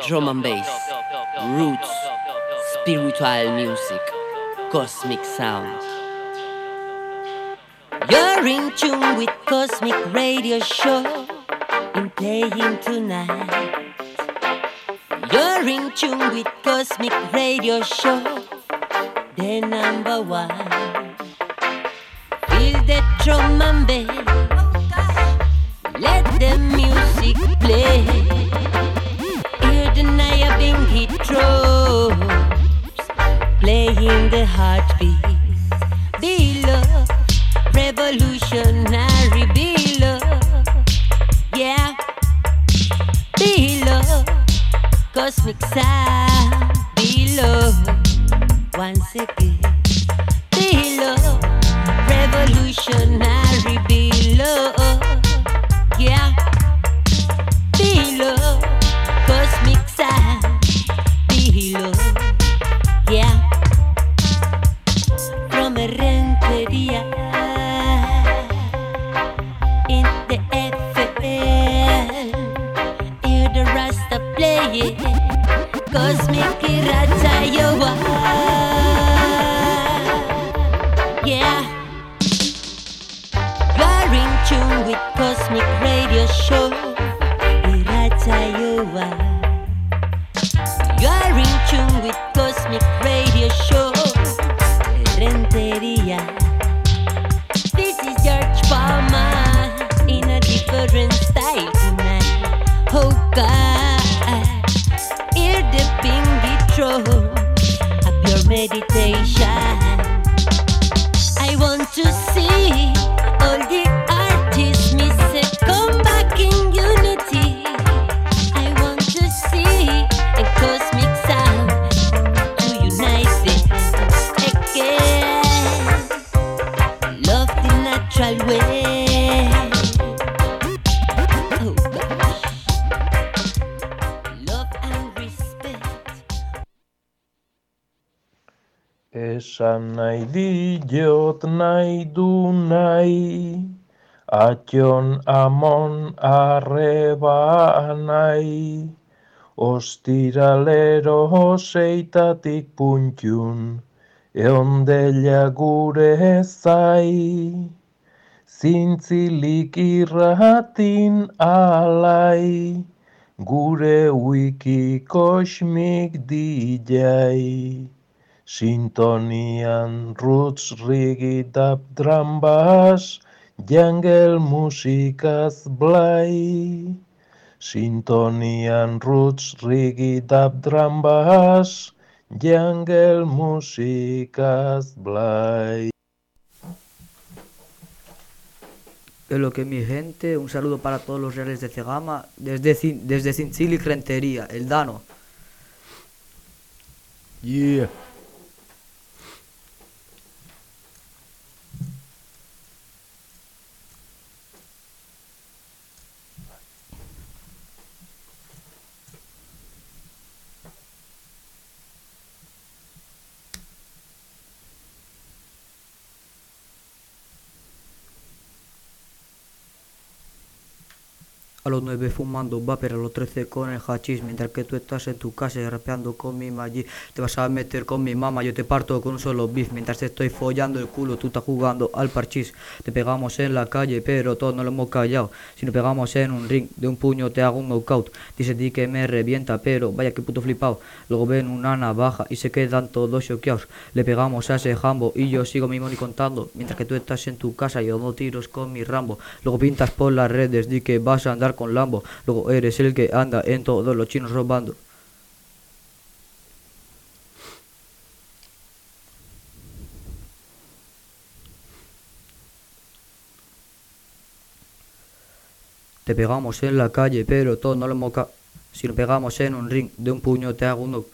drum and bass, roots, spiritual music, cosmic sound. You're in tune with Cosmic Radio Show in playing tonight. You're in tune with Cosmic Radio Show, the number one. Feel the drum and bass, let the music play. Drums, playing the heartbeat. Below, revolutionary below, yeah. Below, cosmic sound. Amon arreba nahi, ostiralero seitatik puntxun, eondela gure zai, zintzilik irratin alai, gure wiki kosmik dijai. Sintonian roots rigi dab drum bass, jungle musikaz blai. Sintonian roots rigi dab drum bass, jungle musikaz blai. Lo que mi gente, un saludo para todos los reales de Cegama, desde, desde Cincilic Rentería, el Dano. Yeah. Los 9 fumando vapor, a los 13 con el hachís, mientras que tú estás en tu casa rapeando con mi allí. Te vas a meter con mi mamá, yo te parto con un solo beef. Mientras te estoy follando el culo, tú estás jugando al parchís. Te pegamos en la calle, pero todos no lo hemos callado. Si nos pegamos en un ring, de un puño te hago un knockout. Dice di que me revienta, pero vaya que puto flipado. Luego ven una navaja y se quedan todos choqueados. Le pegamos a ese jambo y yo sigo mi money contando. Mientras que tú estás en tu casa, yo no tiros con mi rambo. Luego pintas por las redes, di que vas a andar con Lambo. Luego eres el que anda en todos los chinos robando. Te pegamos en la calle, pero todo no lo moca. Si nos pegamos en un ring, de un puño te hago uno.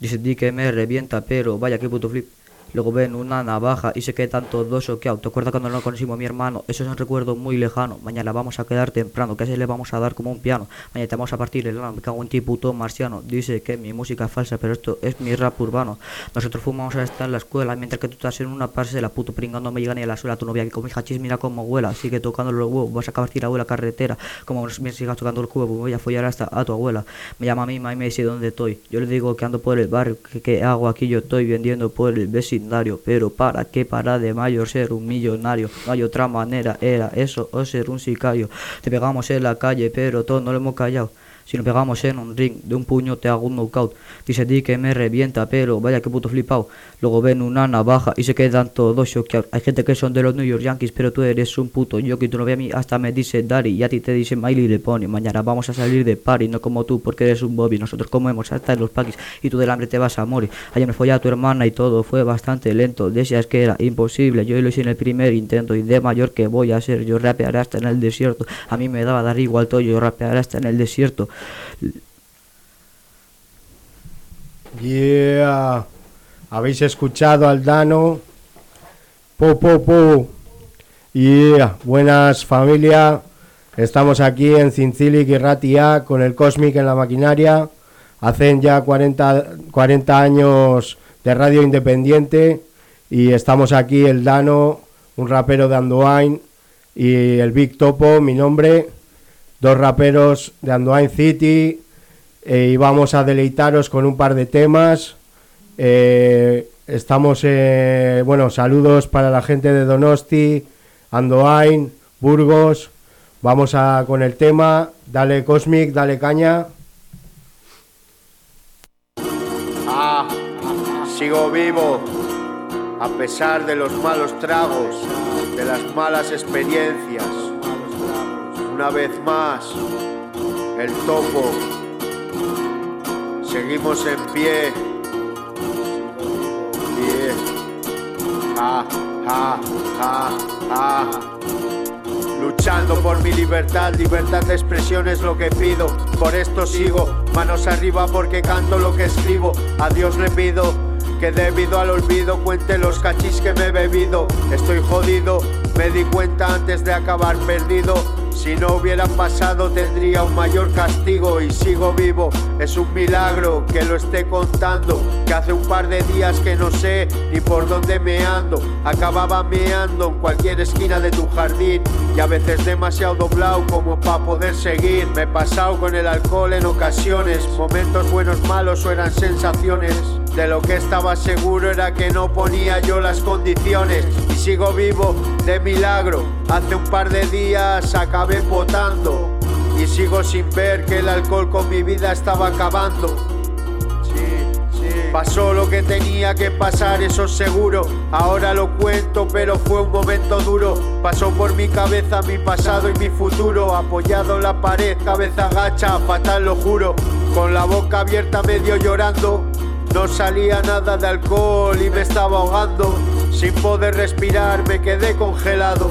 Dice di que me revienta, pero vaya que puto flip. Luego ven una navaja y se quedan todos choqueados. ¿Te acuerdas cuando no conocimos a mi hermano? Eso es un recuerdo muy lejano. Mañana vamos a quedar temprano, que se le vamos a dar como un piano. Mañana te vamos a partir el ano, me cago en ti puto marciano. Dice que mi música es falsa, pero esto es mi rap urbano. Nosotros fumamos a estar en la escuela, mientras que tú estás en una parte de la puto pringando me llega ni a la suela. Tu novia que come hachís, mira como huela. Sigue tocando los huevos, vas a acabar tirado en la carretera. Como me sigas tocando el cubo, voy a follar hasta a tu abuela. Me llama a mí, y me dice dónde estoy. Yo le digo que ando por el barrio, que qué hago aquí, yo estoy vendiendo por el Pero para qué para de mayor ser un millonario. No hay otra manera, era eso o ser un sicario. Te pegamos en la calle, pero todos no lo hemos callado. Si nos pegamos en un ring, de un puño te hago un knockout. Dice di que me revienta, pero vaya que puto flipado. Luego ven una navaja y se quedan todos choqueados. Hay gente que son de los New York Yankees, pero tú eres un puto que Tú no ve a mí, hasta me dice Daddy y a ti te dice Miley le pone. Mañana vamos a salir de party, no como tú, porque eres un Bobby. Nosotros comemos hasta en los paquis y tú del hambre te vas a morir. Ayer me fue a tu hermana y todo fue bastante lento. Decías que era imposible, yo lo hice en el primer intento y de mayor que voy a ser. Yo rapearé hasta en el desierto. A mí me daba dar igual todo, yo rapearé hasta en el desierto. Yeah. Habéis escuchado al Dano. Po, po, po. Yeah. Buenas familia. Estamos aquí en Cincilic y con el Cosmic en la maquinaria. Hacen ya 40, 40 años de radio independiente y estamos aquí el Dano, un rapero de Andoain y el Big Topo, mi nombre, dos raperos de Andoain City, eh, y vamos a deleitaros con un par de temas. Eh, estamos, eh, bueno, saludos para la gente de Donosti, Andoain, Burgos. Vamos a con el tema. Dale Cosmic, dale caña. Ah, sigo vivo a pesar de los malos tragos, de las malas experiencias. Una vez más, el topo Seguimos en pie. Ja, ja, ja, ja. Luchando por mi libertad, libertad de expresión es lo que pido. Por esto sigo, manos arriba porque canto lo que escribo. A Dios le pido que debido al olvido cuente los cachis que me he bebido. Estoy jodido, me di cuenta antes de acabar perdido. Si no hubiera pasado tendría un mayor castigo y sigo vivo. Es un milagro que lo esté contando. Que hace un par de días que no sé ni por dónde me ando. Acababa meando en cualquier esquina de tu jardín. Y a veces demasiado doblado como para poder seguir. Me he pasado con el alcohol en ocasiones. Momentos buenos, malos o eran sensaciones. De lo que estaba seguro era que no ponía yo las condiciones y sigo vivo de milagro. Hace un par de días acabé votando y sigo sin ver que el alcohol con mi vida estaba acabando. Sí, sí. Pasó lo que tenía que pasar, eso seguro. Ahora lo cuento, pero fue un momento duro. Pasó por mi cabeza mi pasado y mi futuro. Apoyado en la pared, cabeza gacha, fatal lo juro. Con la boca abierta medio llorando no salía nada de alcohol y me estaba ahogando. Sin poder respirar me quedé congelado.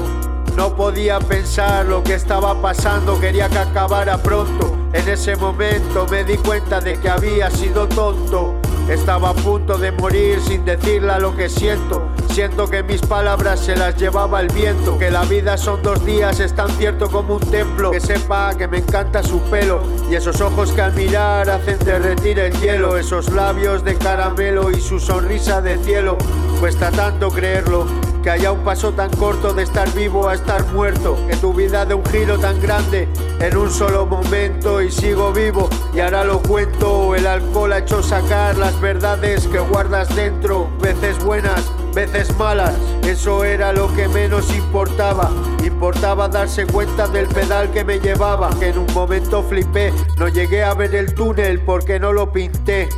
No podía pensar lo que estaba pasando, quería que acabara pronto. En ese momento me di cuenta de que había sido tonto. Estaba a punto de morir sin decirle lo que siento. Siento que mis palabras se las llevaba el viento. Que la vida son dos días, es tan cierto como un templo. Que sepa que me encanta su pelo. Y esos ojos que al mirar hacen derretir el hielo. Esos labios de caramelo y su sonrisa de cielo. Cuesta tanto creerlo que haya un paso tan corto de estar vivo a estar muerto, que tu vida de un giro tan grande en un solo momento y sigo vivo y ahora lo cuento, el alcohol ha hecho sacar las verdades que guardas dentro, veces buenas, veces malas, eso era lo que menos importaba, importaba darse cuenta del pedal que me llevaba, que en un momento flipé, no llegué a ver el túnel porque no lo pinté.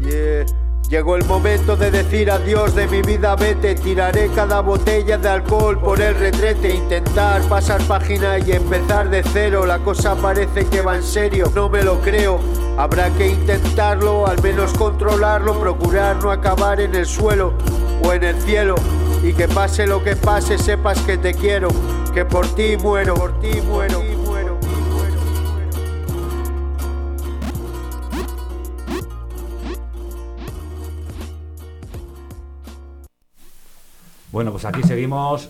Yeah. Llegó el momento de decir adiós de mi vida, vete, tiraré cada botella de alcohol por el retrete, intentar pasar página y empezar de cero, la cosa parece que va en serio, no me lo creo, habrá que intentarlo, al menos controlarlo, procurar no acabar en el suelo o en el cielo, y que pase lo que pase, sepas que te quiero, que por ti muero, por ti muero. Bueno, pues aquí seguimos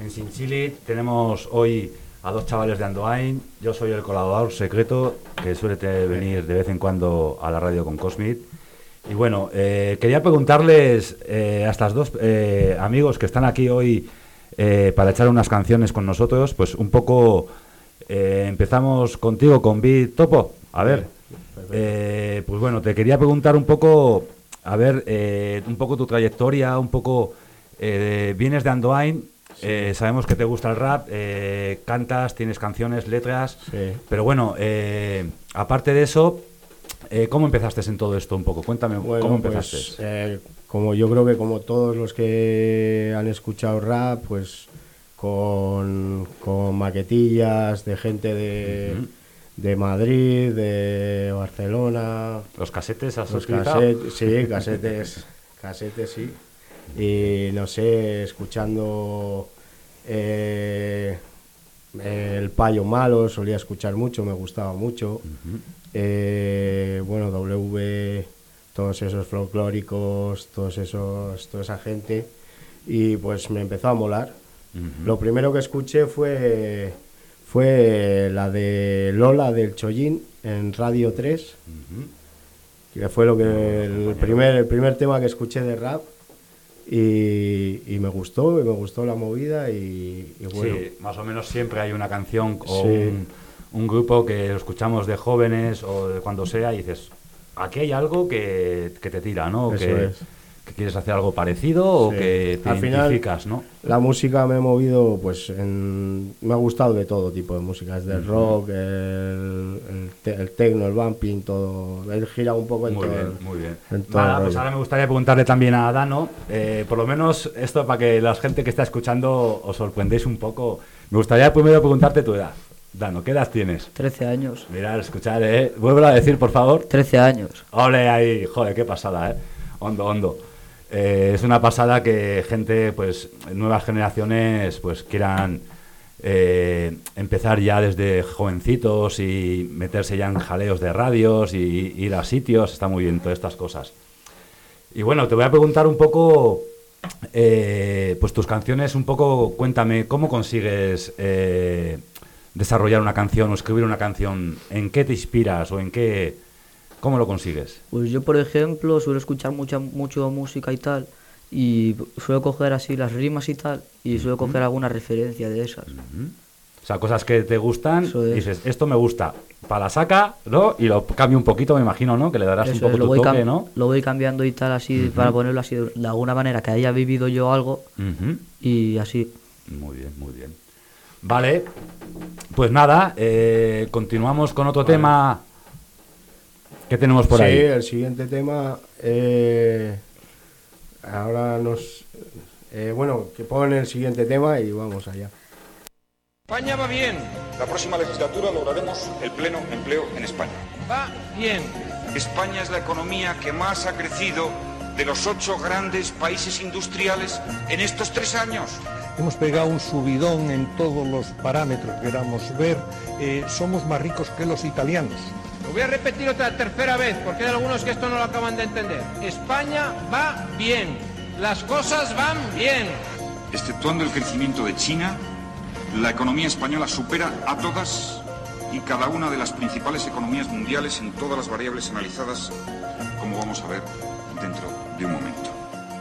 en Sinchili. Tenemos hoy a dos chavales de Andoain. Yo soy el colaborador secreto que suele venir de vez en cuando a la radio con Cosmit. Y bueno, eh, quería preguntarles eh, a estos dos eh, amigos que están aquí hoy para echar unas canciones con nosotros, pues un poco empezamos contigo con Beat Topo. A ver, pues bueno, te quería preguntar un poco, a ver, un poco tu trayectoria, un poco, eh, vienes de Andoain, eh, sabemos que te gusta el rap, eh, cantas, tienes canciones, letras, Sí. pero bueno, eh, aparte de eso, ¿cómo empezaste en todo esto un poco? Cuéntame, Bueno, ¿cómo pues, empezaste? como yo creo que como todos los que han escuchado rap, pues con, con maquetillas de gente de, de Madrid, de Barcelona, ¿Los casetes has los casetes, sí, casetes, casetes, sí. Y no sé, escuchando eh, el payo malo, solía escuchar mucho, me gustaba mucho. Eh, bueno, W, todos esos folclóricos, todos esos, toda esa gente. Y pues me empezó a molar. Lo primero que escuché fue, fue la de Lola del Chollín en Radio 3, Ujú. que fue lo que el primer, el primer tema que escuché de rap. Y, y me gustó, y me gustó la movida y, y bueno, Sí, más o menos siempre hay una canción o Sí. un, un grupo que lo escuchamos de jóvenes o de cuando sea y dices, aquí hay algo que, que te tira, ¿no? Eso que, es. Que quieres hacer algo parecido o Sí. que te Al final- identificas, ¿no? La música me he movido, pues en- me ha gustado de todo tipo de música, desde el rock, el, el, te- el techno, el bumping, todo. He girado un poco en Muy todo. bien, muy bien. en todo Nada, pues ahora me gustaría preguntarle también a Dano, eh, por lo menos esto para que la gente que está escuchando os sorprendéis un poco. Me gustaría primero preguntarte tu edad. Dano, ¿qué edad tienes? 13 años. Mirad, escuchad, eh. Vuelvo a decir, por favor. 13 años. Ole ahí, joder, qué pasada, ¿eh? Hondo, hondo. Eh, es una pasada que gente, pues, nuevas generaciones, pues, quieran eh, empezar ya desde jovencitos y meterse ya en jaleos de radios y ir a sitios, está muy bien todas estas cosas. Y bueno, te voy a preguntar un poco, eh, pues tus canciones, un poco, cuéntame, ¿cómo consigues desarrollar una canción o escribir una canción? ¿En qué te inspiras o en qué, cómo lo consigues? Pues yo, por ejemplo, suelo escuchar mucha mucho música y tal, y suelo coger así las rimas y tal, y suelo coger alguna referencia de esas. O sea, cosas que te gustan, es. dices, esto me gusta, para la saca, ¿no? Y lo cambio un poquito, me imagino, ¿no? Que le darás un poco es, lo tu voy, toque, ¿no? lo voy cambiando y tal, así, para ponerlo así de, alguna manera, que haya vivido yo algo, y así. Muy bien, muy bien. Vale, pues nada, eh, continuamos con otro tema. ¿Qué tenemos por sí, ahí? el siguiente tema. eh, ahora nos. eh, bueno, que pongan el siguiente tema y vamos allá. España va bien, La próxima legislatura lograremos el pleno empleo en España. va bien. España es la economía que más ha crecido de los ocho grandes países industriales en estos tres años. Hemos pegado un subidón en todos los parámetros que queramos ver. Eh, somos más ricos que los italianos. Lo voy a repetir otra tercera vez porque hay algunos que esto no lo acaban de entender. España va bien. Las cosas van bien. Exceptuando el crecimiento de China, la economía española supera a todas y cada una de las principales economías mundiales en todas las variables analizadas, como vamos a ver dentro de un momento.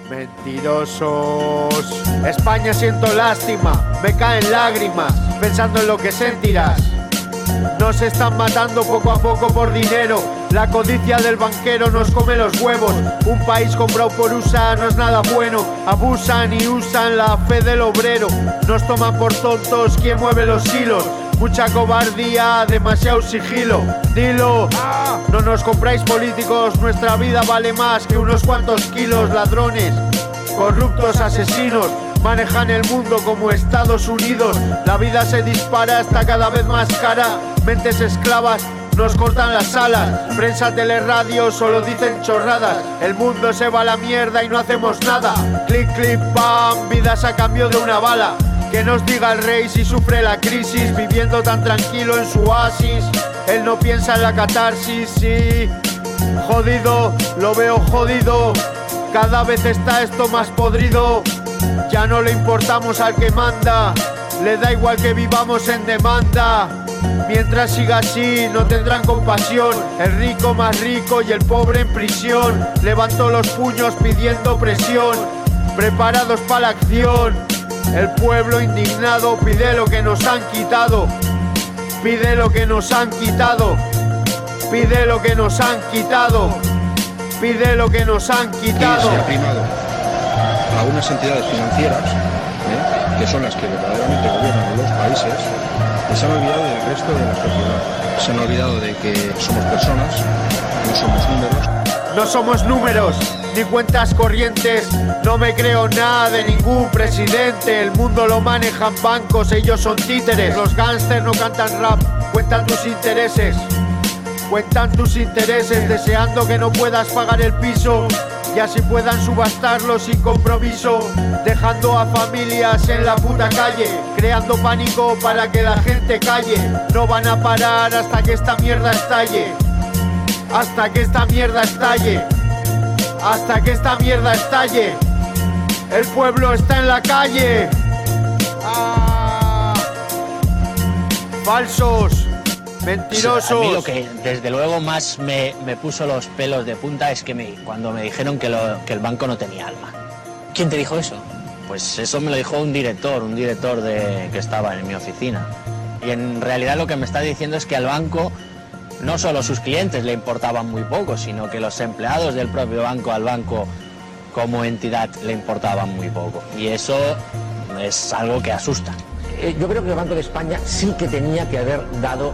Mentirosos. España siento lástima, me caen lágrimas, pensando en lo que sentirás. Nos están matando poco a poco por dinero. La codicia del banquero nos come los huevos. Un país comprado por USA no es nada bueno. Abusan y usan la fe del obrero. Nos toman por tontos quien mueve los hilos. Mucha cobardía, demasiado sigilo. Dilo, no nos compráis políticos. Nuestra vida vale más que unos cuantos kilos. Ladrones, corruptos asesinos manejan el mundo como Estados Unidos. La vida se dispara, está cada vez más cara. Mentes esclavas nos cortan las alas. Prensa, teleradio solo dicen chorradas. El mundo se va a la mierda y no hacemos nada. Clic, clic, pam, vidas a cambio de una bala. Que nos diga el rey si sufre la crisis, viviendo tan tranquilo en su oasis. Él no piensa en la catarsis, sí. Jodido, lo veo jodido. Cada vez está esto más podrido. Ya no le importamos al que manda, le da igual que vivamos en demanda. Mientras siga así, no tendrán compasión. El rico más rico y el pobre en prisión. Levanto los puños pidiendo presión, preparados para la acción. El pueblo indignado pide lo que nos han quitado. Pide lo que nos han quitado. Pide lo que nos han quitado. Pide lo que nos han quitado. A unas entidades financieras, ¿eh? que son las que verdaderamente gobiernan los países, y se han olvidado del resto de la sociedad. Se han olvidado de que somos personas, no somos números. No somos números ni cuentas corrientes. No me creo nada de ningún presidente. El mundo lo manejan bancos, ellos son títeres. Los gángsters no cantan rap, cuentan tus intereses. Cuentan tus intereses deseando que no puedas pagar el piso y así puedan subastarlo sin compromiso, dejando a familias en la puta calle, creando pánico para que la gente calle. No van a parar hasta que esta mierda estalle, hasta que esta mierda estalle, hasta que esta mierda estalle. El pueblo está en la calle. Ah. Falsos. Mentirosos. A mí lo que desde luego más me, me puso los pelos de punta es que me, cuando me dijeron que, lo- que el banco no tenía alma. ¿Quién te dijo eso? Pues eso me lo dijo un director, un director de, que estaba en mi oficina. Y en realidad lo que me está diciendo es que al banco no solo sus clientes le importaban muy poco, sino que los empleados del propio banco al banco como entidad le importaban muy poco. Y eso es algo que asusta. Eh, yo creo que el Banco de España sí que tenía que haber dado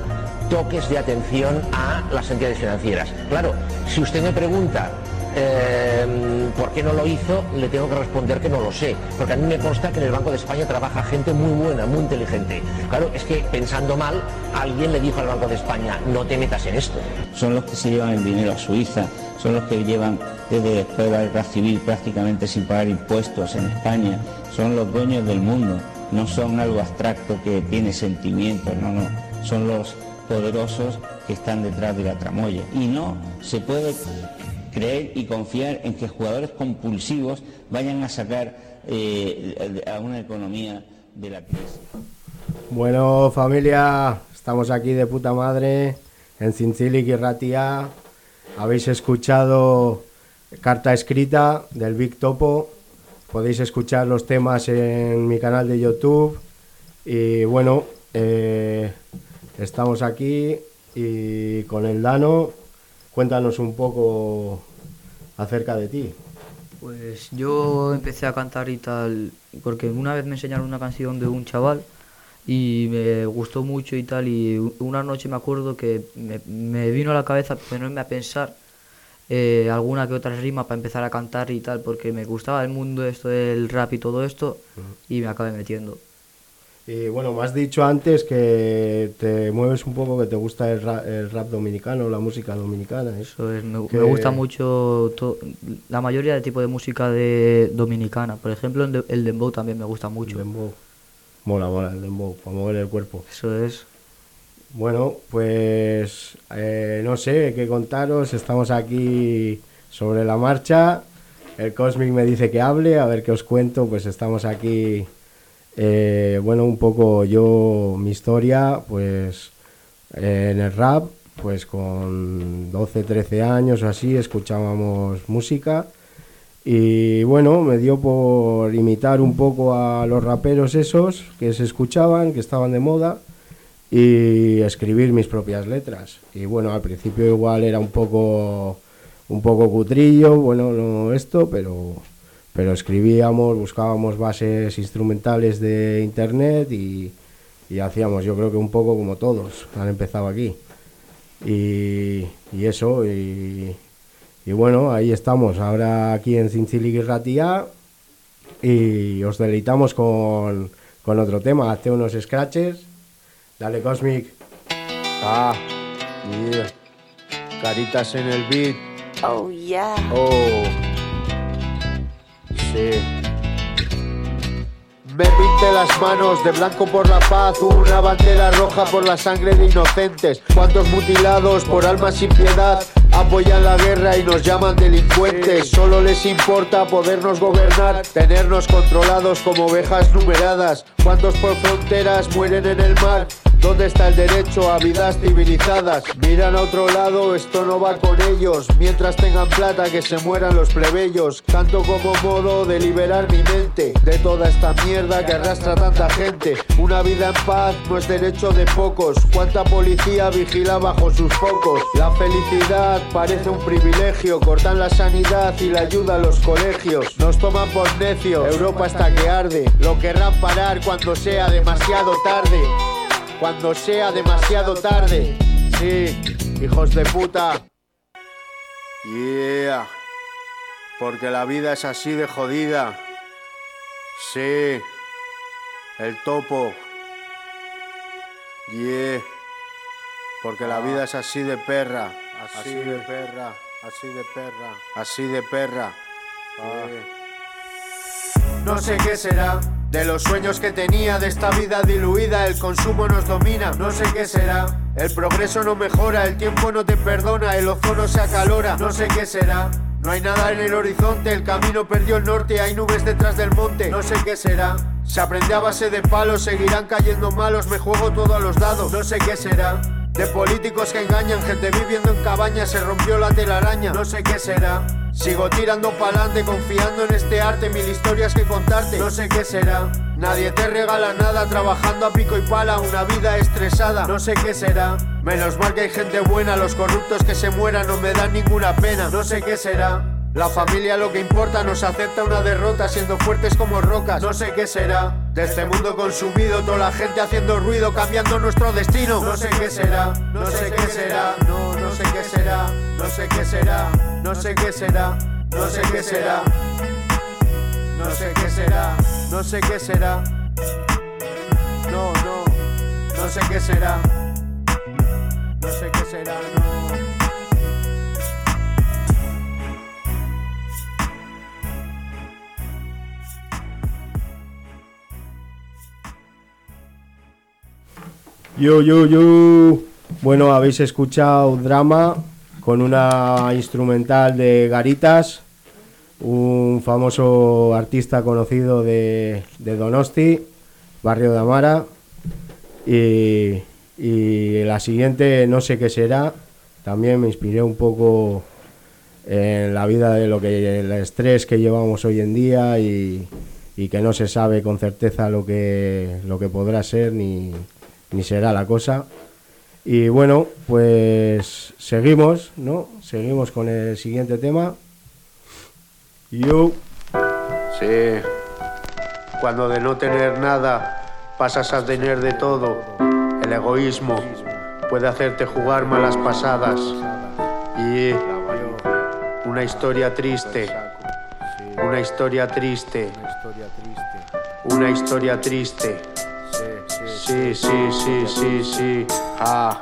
toques de atención a las entidades financieras. Claro, si usted me pregunta eh, por qué no lo hizo, le tengo que responder que no lo sé, porque a mí me consta que en el Banco de España trabaja gente muy buena, muy inteligente. Claro, es que pensando mal, alguien le dijo al Banco de España, no te metas en esto. son los que se llevan el dinero a Suiza, son los que llevan desde después de la guerra civil prácticamente sin pagar impuestos en España, son los dueños del mundo, no son algo abstracto que tiene sentimientos, no, no, son los poderosos que están detrás de la tramoya. Y no se puede creer y confiar en que jugadores compulsivos vayan a sacar eh, a una economía de la crisis. Bueno, familia, estamos aquí de puta madre en Cincilic y Ratia. Habéis escuchado Carta Escrita del Big Topo. Podéis escuchar los temas en mi canal de YouTube. Y bueno, eh, estamos aquí y con el Dano. Cuéntanos un poco acerca de ti. Pues yo empecé a cantar y tal, porque una vez me enseñaron una canción de un chaval y me gustó mucho y tal, y una noche me acuerdo que me, me vino a la cabeza ponerme a pensar eh, alguna que otra rima para empezar a cantar y tal, porque me gustaba el mundo esto del rap y todo esto, y me acabé metiendo. Y bueno, me has dicho antes que te mueves un poco, que te gusta el rap, el rap dominicano, la música dominicana. ¿eh? Eso es, me, Que- me gusta mucho to- la mayoría de tipo de música de dominicana. Por ejemplo, el, de- el dembow también me gusta mucho. Mola, mola el dembow, para mover el cuerpo. Eso es. Bueno, pues eh, no sé qué contaros. Estamos aquí sobre la marcha. El Cosmic me dice que hable, a ver qué os cuento. Pues estamos aquí. Eh, bueno, un poco yo, mi historia, pues eh, en el rap, pues con 12, 13 años o así, escuchábamos música. Y bueno, me dio por imitar un poco a los raperos esos que se escuchaban, que estaban de moda y escribir mis propias letras. Y bueno, al principio igual era un poco un poco cutrillo, bueno, no esto, pero pero escribíamos, buscábamos bases instrumentales de internet y, y hacíamos, yo creo que un poco como todos han empezado aquí. Y, y eso, y, y bueno, ahí estamos, ahora aquí en Cincilic Ratia y os deleitamos con, con otro tema, hazte unos scratches. Dale, Cosmic. Ah, yeah. Caritas en el beat. Oh, yeah. Oh. Sí. Me pinté las manos de blanco por la paz, una bandera roja por la sangre de inocentes. Cuantos mutilados por almas sin piedad. Apoyan la guerra y nos llaman delincuentes. Solo les importa podernos gobernar, tenernos controlados como ovejas numeradas. ¿Cuántos por fronteras mueren en el mar? ¿Dónde está el derecho a vidas civilizadas? Miran a otro lado, esto no va con ellos. Mientras tengan plata, que se mueran los plebeyos. Canto como modo de liberar mi mente de toda esta mierda que arrastra tanta gente. Una vida en paz no es derecho de pocos. ¿Cuánta policía vigila bajo sus focos? La felicidad parece un privilegio. Cortan la sanidad y la ayuda a los colegios. Nos toman por necios. Europa está que arde. Lo querrán parar cuando sea demasiado tarde cuando sea demasiado tarde. Sí, hijos de puta. Yeah. Porque la vida es así de jodida. Sí. El topo. Yeah. Porque la vida es así de perra. Así de perra. Así de perra. Así de perra. No sé qué será. De los sueños que tenía, de esta vida diluida, el consumo nos domina, no sé qué será. El progreso no mejora, el tiempo no te perdona, el ozono se acalora, no sé qué será. No hay nada en el horizonte, el camino perdió el norte, hay nubes detrás del monte, no sé qué será. Se aprende a base de palos, seguirán cayendo malos, me juego todo a los dados, no sé qué será. De políticos que engañan, gente viviendo en cabañas, se rompió la telaraña, no sé qué será. Sigo tirando pa'lante, confiando en este arte, mil historias que contarte, no sé qué será. Nadie te regala nada, trabajando a pico y pala, una vida estresada, no sé qué será. Menos mal que hay gente buena, los corruptos que se mueran no me dan ninguna pena, no sé qué será. La familia lo que importa, nos acepta una derrota siendo fuertes como rocas, no sé qué será. De este mundo consumido, toda la gente haciendo ruido, cambiando nuestro destino, no sé qué será, no sé qué será, no, no sé qué será, no sé qué será, no sé qué será, no sé qué será, no sé qué será, no sé qué será, no, no, no sé qué será, no sé qué será, no. Yo, yo, yo. Bueno, habéis escuchado drama con una instrumental de Garitas, un famoso artista conocido de, Donosti, barrio de Amara. Y, y la siguiente, no sé qué será, también me inspiré un poco en la vida de lo que el estrés que llevamos hoy en día y, y que no se sabe con certeza lo que, lo que podrá ser ni, ni será la cosa. Y bueno, pues seguimos, ¿no? Seguimos con el siguiente tema. Yo. Sí. Cuando de no tener nada pasas a tener de todo, el egoísmo puede hacerte jugar malas pasadas. Y una historia triste. Una historia triste. Una historia triste. Sí, sí, sí, sí, sí. Ah.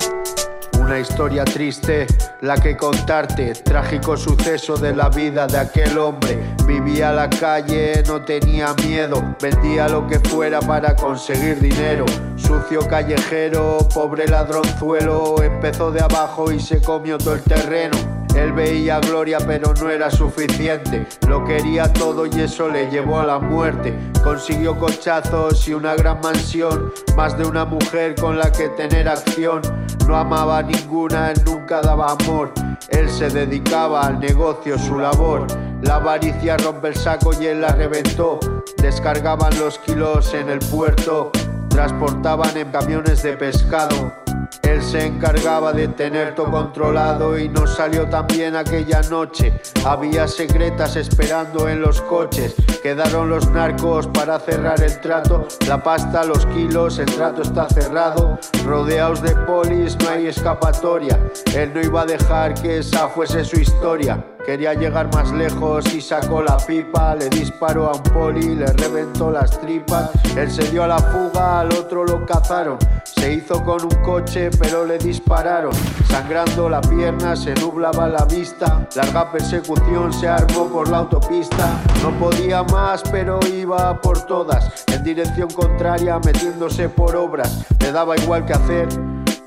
Una historia triste, la que contarte, trágico suceso de la vida de aquel hombre. Vivía a la calle, no tenía miedo, vendía lo que fuera para conseguir dinero. Sucio callejero, pobre ladronzuelo, empezó de abajo y se comió todo el terreno. Él veía gloria pero no era suficiente, lo quería todo y eso le llevó a la muerte. Consiguió cochazos y una gran mansión, más de una mujer con la que tener acción. No amaba a ninguna, él nunca daba amor. Él se dedicaba al negocio, su labor. La avaricia rompe el saco y él la reventó. Descargaban los kilos en el puerto, transportaban en camiones de pescado. Él se encargaba de tener todo controlado y no salió tan bien aquella noche. Había secretas esperando en los coches. Quedaron los narcos para cerrar el trato. La pasta, los kilos, el trato está cerrado. Rodeados de polis, no hay escapatoria. Él no iba a dejar que esa fuese su historia. Quería llegar más lejos y sacó la pipa, le disparó a un poli, le reventó las tripas. Él se dio a la fuga, al otro lo cazaron. Se hizo con un coche, pero le dispararon. Sangrando la pierna, se nublaba la vista. Larga persecución se armó por la autopista. No podía más, pero iba por todas. En dirección contraria, metiéndose por obras. Le daba igual que hacer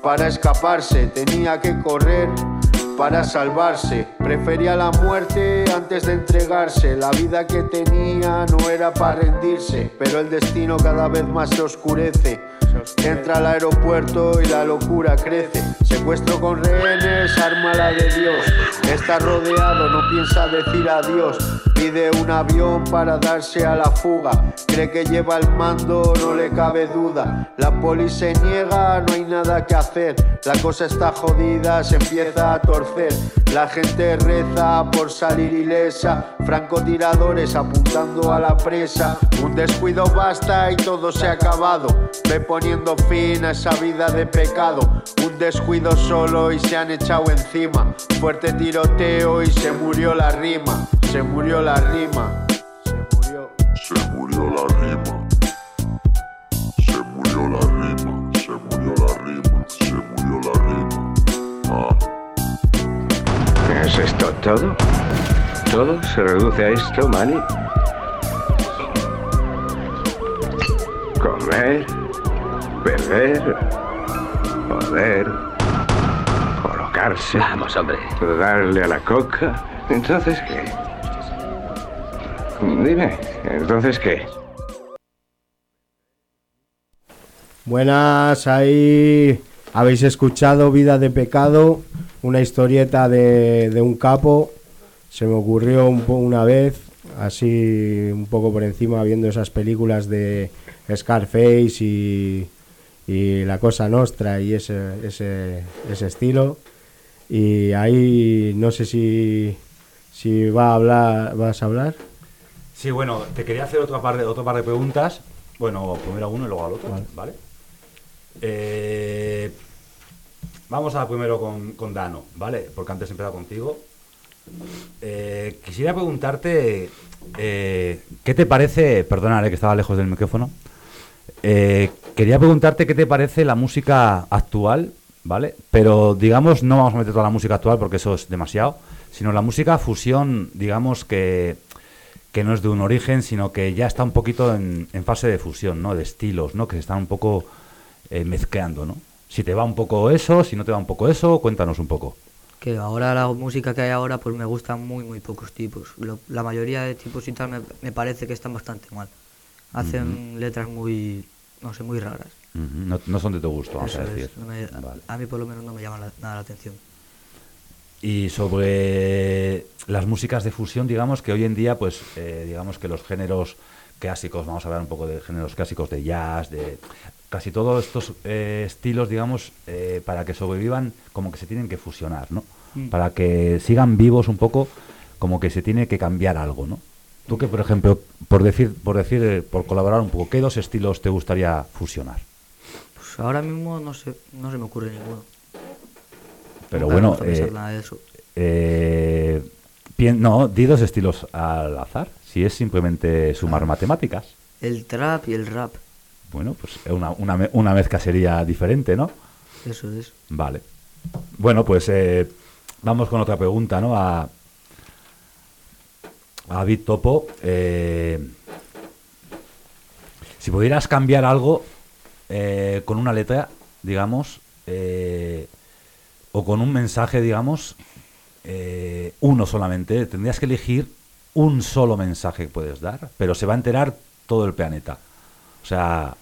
para escaparse, tenía que correr para salvarse. Prefería la muerte antes de entregarse. La vida que tenía no era para rendirse, pero el destino cada vez más se oscurece. Entra al aeropuerto y la locura crece. Secuestro con rehenes, arma la de Dios. Está rodeado, no piensa decir adiós. Pide un avión para darse a la fuga. Cree que lleva el mando, no le cabe duda. La poli se niega, no hay nada que hacer. La cosa está jodida, se empieza a torcer. La gente reza por salir ilesa. Francotiradores apuntando a la presa. Un descuido basta y todo se ha acabado. Poniendo fin a esa vida de pecado. Un descuido solo y se han echado encima. Fuerte tiroteo y se murió la rima. Se murió la rima. Se murió. Se murió la rima. Se murió la rima. Se murió la rima. Se murió la rima. Ah. ¿Es esto todo? ¿Todo se reduce a esto, Manny? Comer, beber, poder, colocarse. Vamos, hombre. Darle a la coca. ¿Entonces qué? Dime, ¿entonces qué? Buenas, ahí habéis escuchado Vida de Pecado, una historieta de, de un capo. Se me ocurrió un po- una vez, así un poco por encima, viendo esas películas de Scarface y, y La Cosa Nostra y ese, ese, ese estilo. Y ahí no sé si, si va a hablar, vas a hablar. Sí, bueno, te quería hacer otra par de, otro par de preguntas. Bueno, primero a uno y luego al otro, Vale. ¿vale? Eh, vamos a primero con, con Dano, ¿vale? Porque antes he empezado contigo. Eh, quisiera preguntarte, eh, ¿qué te parece, perdónale que estaba lejos del micrófono, Eh, quería preguntarte qué te parece la música actual, ¿vale? Pero digamos, no vamos a meter toda la música actual porque eso es demasiado, sino la música fusión, digamos que, que no es de un origen, sino que ya está un poquito en, fase de fusión, ¿no? De estilos, ¿no? Que se están un poco eh, mezclando, ¿no? Si te va un poco eso, si no te va un poco eso, cuéntanos un poco. Que ahora la música que hay ahora pues me gustan muy muy pocos tipos. Lo- la mayoría de tipos y tal me, me parece que están bastante mal. Hacen letras muy, no sé, muy raras. No, no son de tu gusto, vamos a decir. no me- a- a mí por lo menos no me llaman la- nada la atención. Y sobre las músicas de fusión, digamos que hoy en día, pues, eh, digamos que los géneros clásicos, vamos a hablar un poco de géneros clásicos de jazz, de casi todos estos eh, estilos, digamos, eh, para que sobrevivan, como que se tienen que fusionar, ¿no? Mm. Para que sigan vivos un poco, como que se tiene que cambiar algo, ¿no? Tú que, por ejemplo, por decir, por decir, eh, por colaborar un poco, ¿qué dos estilos te gustaría fusionar? Pues ahora mismo no sé, no se me ocurre ninguno. Pero Nunca bueno, eh, nada de eso. eh, no, di dos estilos al azar, si es simplemente sumar matemáticas. El trap y el rap, Bueno, pues una, una, me- una mezcla sería diferente, ¿no? eso es. Vale. Bueno, pues eh, vamos con otra pregunta, ¿no? A David Topo. eh, si pudieras cambiar algo eh, con una letra, digamos, eh, o con un mensaje, digamos, eh, uno solamente, tendrías que elegir un solo mensaje que puedes dar, pero se va a enterar todo el planeta. O sea,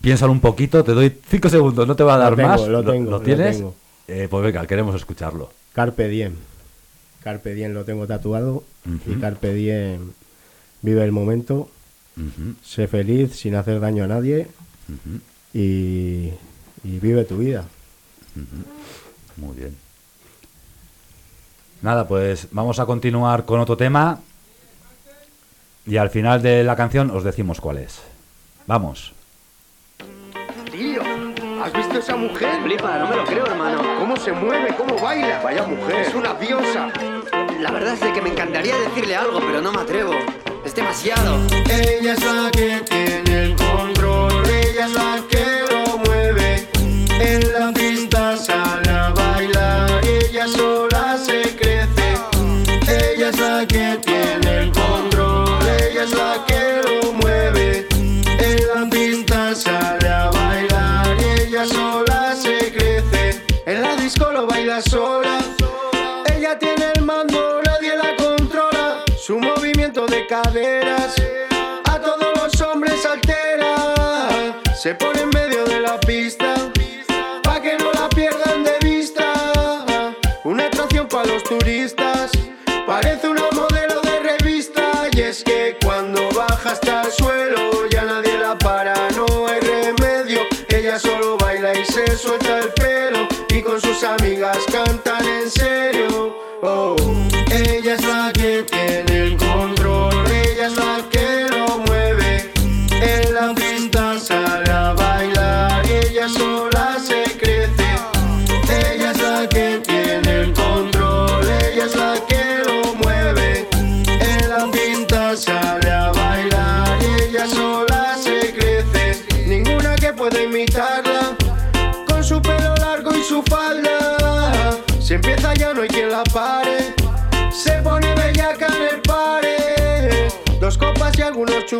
piénsalo un poquito, te doy cinco segundos, no te va a Lo dar tengo, más. lo tengo, lo tienes? tengo. Eh, pues venga, queremos escucharlo. Carpe diem. Carpe diem lo tengo tatuado. Y. Carpe diem vive el momento. Sé feliz sin hacer daño a nadie. Y, y vive tu vida. Muy bien. Nada, pues vamos a continuar con otro tema. Y al final de la canción os decimos cuál es. Vamos. Tío, ¿has visto esa mujer? Flipa, no me lo creo, hermano. ¿Cómo se mueve? ¿Cómo baila? Vaya mujer. Es una diosa. La verdad es que me encantaría decirle algo, pero no me atrevo. Es demasiado. Ella es la que tiene el control, ella es la que lo mueve. En la pista sale a bailar, ella sola se crece. Ella es la que de caderas a todos los hombres altera. Se pone en medio de la pista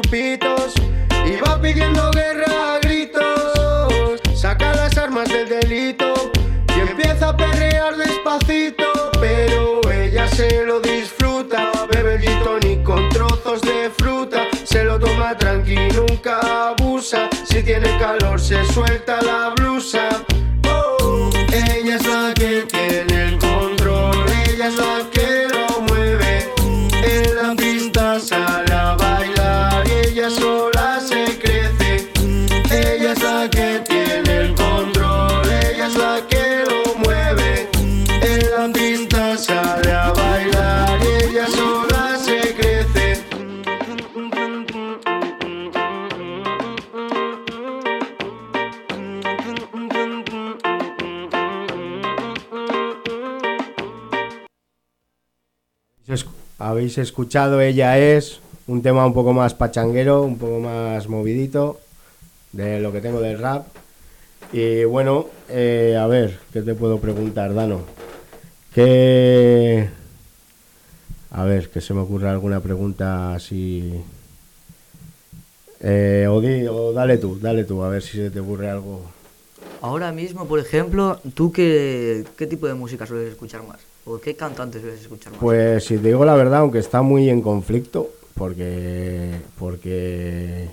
Y va pidiendo guerra a gritos. Saca las armas del delito. Y empieza a perrear despacito. Pero ella se lo disfruta. Bebe el con trozos de fruta. Se lo toma tranqui, nunca abusa. Si tiene calor, se suelta Escuchado Ella es un tema un poco más pachanguero, un poco más movidito de lo que tengo del rap. Y bueno, eh, a ver, ¿qué te puedo preguntar, Dano? ¿Qué... A ver, que se me ocurra alguna pregunta así... Eh, o dale tú, dale tú, a ver si se te ocurre algo. Ahora mismo, por ejemplo, ¿tú qué, qué tipo de música sueles escuchar más? ¿O qué cantantes sueles escuchar más? Pues si te digo la verdad, aunque está muy en conflicto, porque porque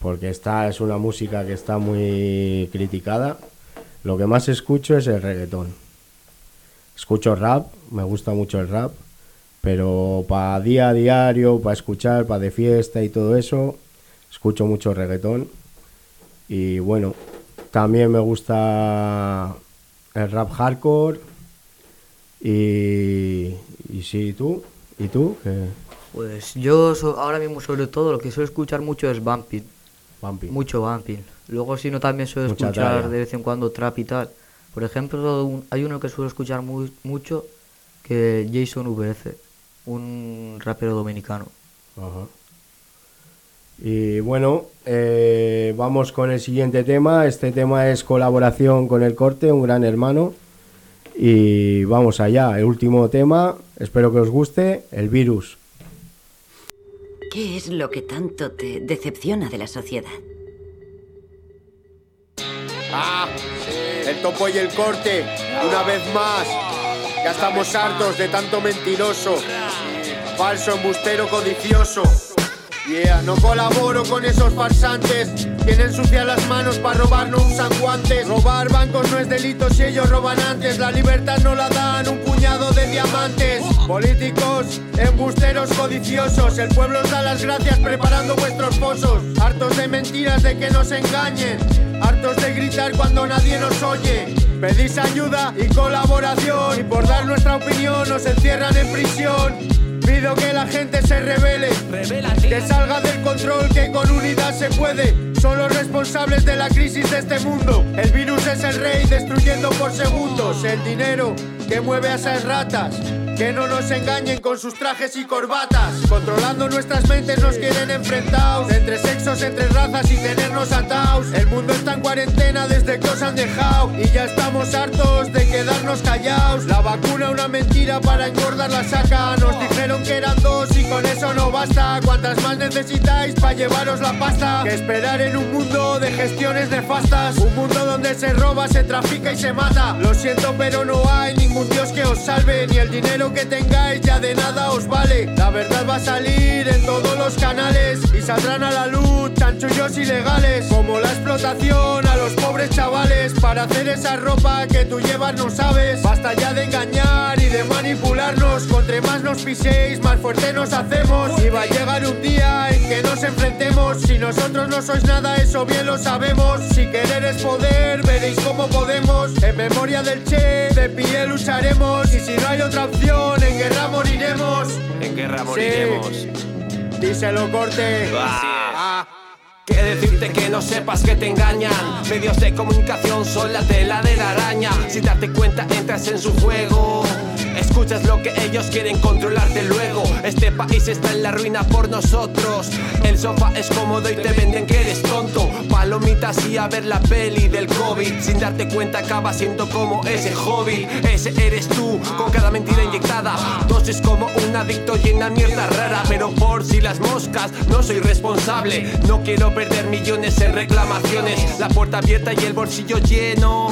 porque es una música que está muy criticada, lo que más escucho es el reggaetón. Escucho rap, me gusta mucho el rap, pero para día a diario, para escuchar, para de fiesta y todo eso, escucho mucho reggaetón. Y bueno, también me gusta el rap hardcore. Y, y sí, ¿tú? ¿Y tú? ¿Qué? Pues yo so- ahora mismo sobre todo lo que suelo escuchar mucho es bumping. Mucho bumping. Luego si no también suelo Mucha escuchar de vez en cuando trap y tal. Por ejemplo, un- hay uno que suelo escuchar muy, mucho que Jason VF, un rapero dominicano. Ajá. Y bueno, eh, vamos con el siguiente tema. Este tema es colaboración con el corte, un gran hermano. Y vamos allá, el último tema, espero que os guste, el virus. ¿Qué es lo que tanto te decepciona de la sociedad? Ah, el topo y el corte, una vez más. Ya estamos hartos de tanto mentiroso, falso, embustero, codicioso. No colaboro con esos farsantes. Tienen sucias las manos para robar, no usan guantes. Robar bancos no es delito si ellos roban antes. La libertad no la dan un puñado de diamantes. Políticos, embusteros codiciosos. El pueblo os da las gracias preparando vuestros pozos. Hartos de mentiras de que nos engañen. Hartos de gritar cuando nadie nos oye. Pedís ayuda y colaboración. Y por dar nuestra opinión nos encierran en prisión. Pido que la gente se revele, que salga del control, que con unidad se puede. Son los responsables de la crisis de este mundo. El virus es el rey destruyendo por segundos el dinero que mueve a esas ratas. Que no nos engañen con sus trajes y corbatas. Controlando nuestras mentes nos quieren enfrentados. Entre sexos, entre razas y tenernos atados. El mundo está en cuarentena desde que os han dejado. Y ya estamos hartos de quedarnos callados. La vacuna una mentira para engordar la saca. Nos dijeron que eran dos y con eso no basta. Cuantas más necesitáis para llevaros la pasta. Que esperar en un mundo de gestiones nefastas. Un mundo donde se roba, se trafica y se mata. Lo siento, pero no hay ningún dios que os salve. Ni el dinero que tengáis ya de nada os vale. La verdad va a salir en todos los canales y saldrán a la luz chanchullos ilegales. Como la explotación a los pobres chavales para hacer esa ropa que tú llevas no sabes. Basta ya de engañar y de manipularnos. Contra más nos piséis, más fuerte nos hacemos. Y va a llegar un día en que nos enfrentemos. Si nosotros no sois nada, eso bien lo sabemos. Si querer es poder, veréis cómo podemos. En memoria del Che, de pie lucharemos. Y si no hay otra opción, en guerra moriremos. En guerra Sí. moriremos. Díselo, corte. Ah. ¿Qué decirte que no sepas que te engañan? Medios de comunicación son la tela de la araña. Si darte cuenta, entras en su juego. Escuchas lo que ellos quieren controlarte luego. Este país está en la ruina por nosotros. El sofá es cómodo y te venden que eres tonto. Palomitas y a ver la peli del COVID. Sin darte cuenta, acaba siendo como ese hobby. Ese eres tú, con cada mentira inyectada. Dosis como un adicto llena mierda rara. Pero por si las moscas, no soy responsable. No quiero perder millones en reclamaciones. La puerta abierta y el bolsillo lleno.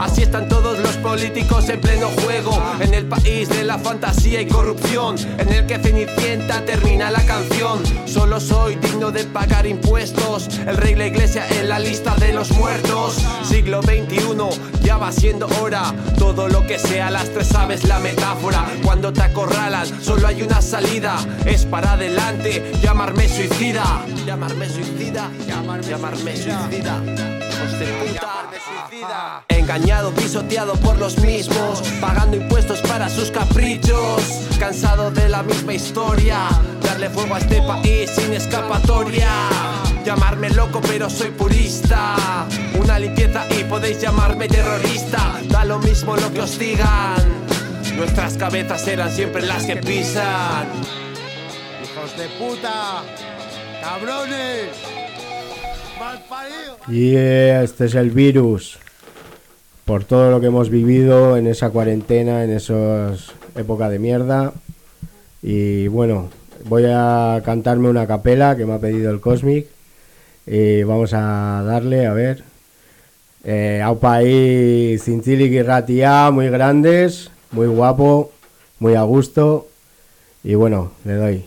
Así están todos los políticos en pleno juego. En el país de la fantasía y corrupción. En el que Cenicienta termina la canción. Solo soy digno de pagar impuestos. El rey la iglesia en la lista de los muertos. Siglo XXI, ya va siendo hora. Todo lo que sea las tres aves, la metáfora. Cuando te acorralan, solo hay una salida. Es para adelante, llamarme suicida. Llamarme suicida, llamarme, suicida. De puta. Engañado, pisoteado por los mismos, pagando impuestos para sus caprichos. Cansado de la misma historia, darle fuego a este país sin escapatoria. Llamarme loco, pero soy purista. Una limpieza y podéis llamarme terrorista. Da lo mismo lo que os digan. Nuestras cabezas eran siempre las que pisan. Hijos de puta. Cabrones. Y este es el virus. Por todo lo que hemos vivido en esa cuarentena, en esas época de mierda. Y bueno, voy a cantarme una capela que me ha pedido el Cosmic. Y vamos a darle, a ver. Eh, ahí, Cintili y Ratia, muy grandes, muy guapo, muy a gusto. Y bueno, le doy.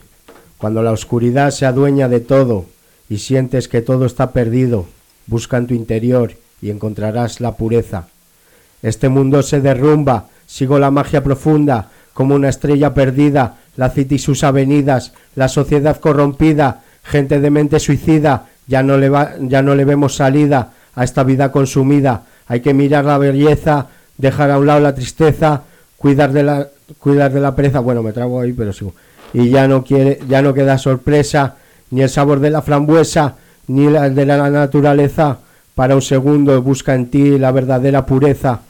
Cuando la oscuridad se adueña de todo y sientes que todo está perdido, busca en tu interior y encontrarás la pureza. Este mundo se derrumba, sigo la magia profunda, como una estrella perdida, la city y sus avenidas, la sociedad corrompida, gente de mente suicida, ya no le, va- ya no le vemos salida a esta vida consumida. Hay que mirar la belleza, dejar a un lado la tristeza, cuidar de la, cuidar de la pereza. Bueno, me trago ahí, pero sigo. Y ya no quiere, ya no queda sorpresa, ni el sabor de la frambuesa, ni la de la naturaleza. Para un segundo busca en ti la verdadera pureza.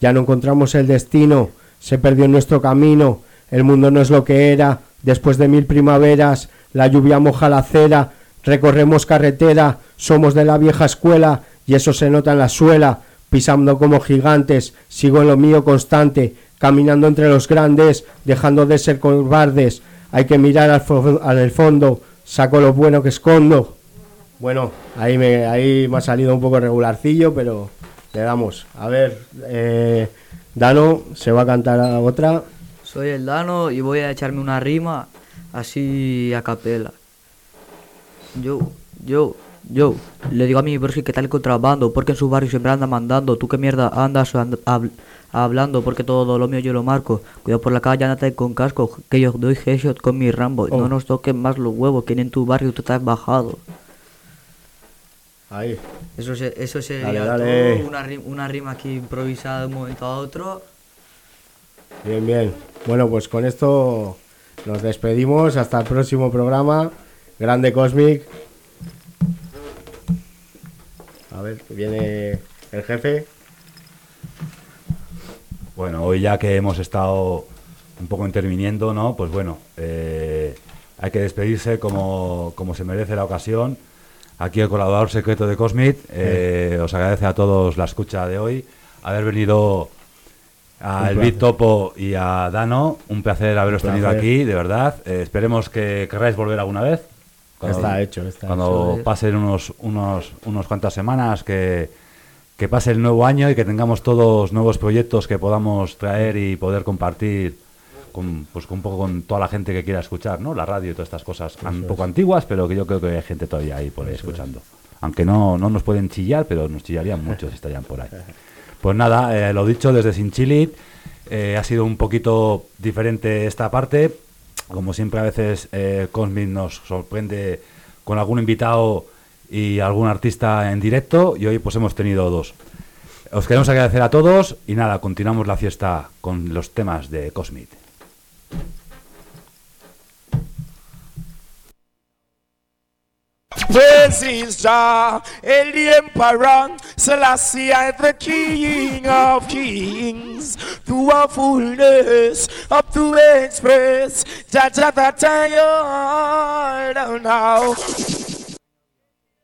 Ya no encontramos el destino, se perdió nuestro camino. El mundo no es lo que era. Después de mil primaveras, la lluvia moja la acera. Recorremos carretera, somos de la vieja escuela y eso se nota en la suela. Pisando como gigantes, sigo en lo mío constante, caminando entre los grandes, dejando de ser cobardes. Hay que mirar al, al fondo, saco lo bueno que escondo. Bueno, ahí me, ahí me ha salido un poco regularcillo, pero le damos. A ver, eh, Dano se va a cantar a otra. Soy el Dano y voy a echarme una rima así a capela. Yo, yo, yo, le digo a mi broski que tal el contrabando, porque en su barrio siempre anda mandando. Tú qué mierda andas and- hablando, porque todo lo mío yo lo marco. Cuidado por la calle, andate con casco, que yo doy headshot con mi Rambo. Oh. No nos toquen más los huevos, que en tu barrio tú estás bajado. Ahí. Eso, se- eso sería Dale, dale. todo, una, ri- una rima aquí improvisada de un momento a otro. Bien, bien. Bueno, pues con esto nos despedimos. Hasta el próximo programa. Grande Cosmic. A ver, viene el jefe. Bueno, hoy ya que hemos estado un poco interviniendo, ¿no? Pues bueno, eh, hay que despedirse como, como se merece la ocasión. Aquí el colaborador secreto de Cosmit eh, os agradece a todos la escucha de hoy, haber venido a Un Elvit. Topo y a Dano. Un placer haberos Un tenido placer. aquí, de verdad. Eh, esperemos que querráis volver alguna vez. Está hecho, está Cuando hecho. pasen unos, unos, unos cuantas semanas, que, que pase el nuevo año y que tengamos todos nuevos proyectos que podamos traer y poder compartir con, pues, un poco con toda la gente que quiera escuchar, ¿no? La radio y todas estas cosas un poco es. antiguas, pero que yo creo que hay gente todavía ahí por ahí Eso escuchando. Aunque no, no nos pueden chillar, pero nos chillarían muchos si estarían por ahí. Pues nada, eh, lo dicho desde Sin Chili, eh, ha sido un poquito diferente esta parte. Como siempre a veces eh, Cosmic nos sorprende con algún invitado y algún artista en directo y hoy pues hemos tenido dos. Os queremos agradecer a todos y nada, continuamos la fiesta con los temas de don't know.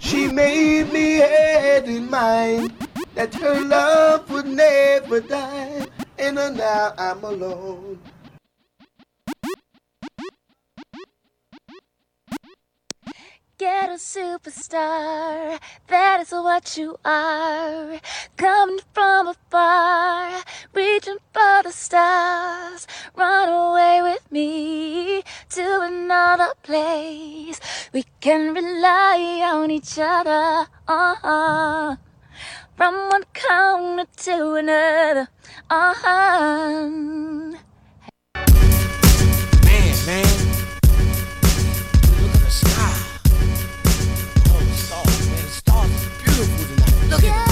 She made me head in mind that her love would never die. And uh, now I'm alone. Get a superstar, that is what you are. Coming from afar, reaching for the stars. Run away with me to another place. We can on each other. Uh-huh. From one corner to another. uh Man, man. Look at the sky. Oh, the stars, man. The stars are beautiful tonight. Look at them.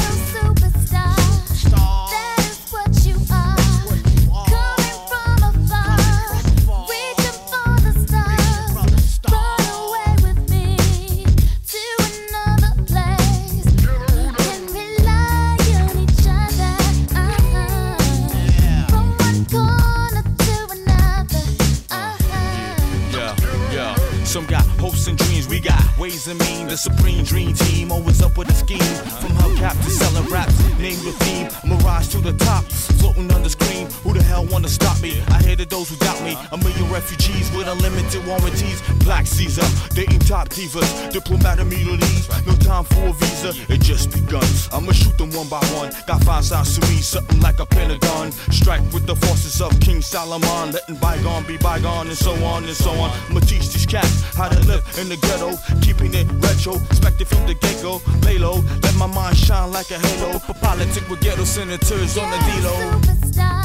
The supreme dream team always up with a scheme. From hubcap to selling raps, name your theme. Mirage to the top, floating on the screen. Hell wanna stop me? I hated those who doubt me. A million refugees with unlimited warranties. Black Caesar, dating top divas, diplomatic immunities. No time for a visa, it just begun. I'ma shoot them one by one. Got five signs to me, something like a pentagon. Strike with the forces of King Solomon, letting bygone be bygone, and so on and so on. I'ma teach these cats how to live in the ghetto, keeping it retro, expected from the get go. Let my mind shine like a halo. For politics with ghetto senators on the D-Lo. That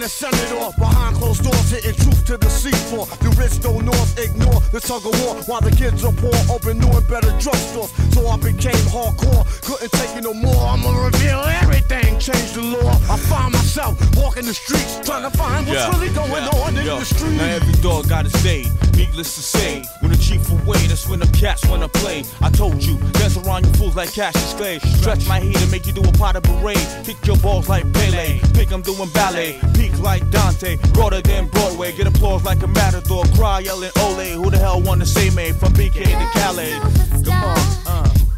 Being a senator behind closed doors, hitting truth to the seafloor. The rich go north, ignore the tug of war while the kids are poor, open new and better drugstores. So I became hardcore, couldn't take it no more. I'ma reveal everything, change the law. I find myself walking the streets, trying to find what's really going on in Yo, the street. Now every dog got his day. Needless to say, when the chief away, that's when the cats wanna play. I told you, dance around you fools like Cassius Clay. Stretch my heat and make you do a pot of parade. Kick your balls like Pele. Think I'm doing ballet. Peak like Dante. Broader than Broadway. Get applause like a matador. Cry yelling Ole. Who the hell wanna say me? From BK to Calais. Come on, uh.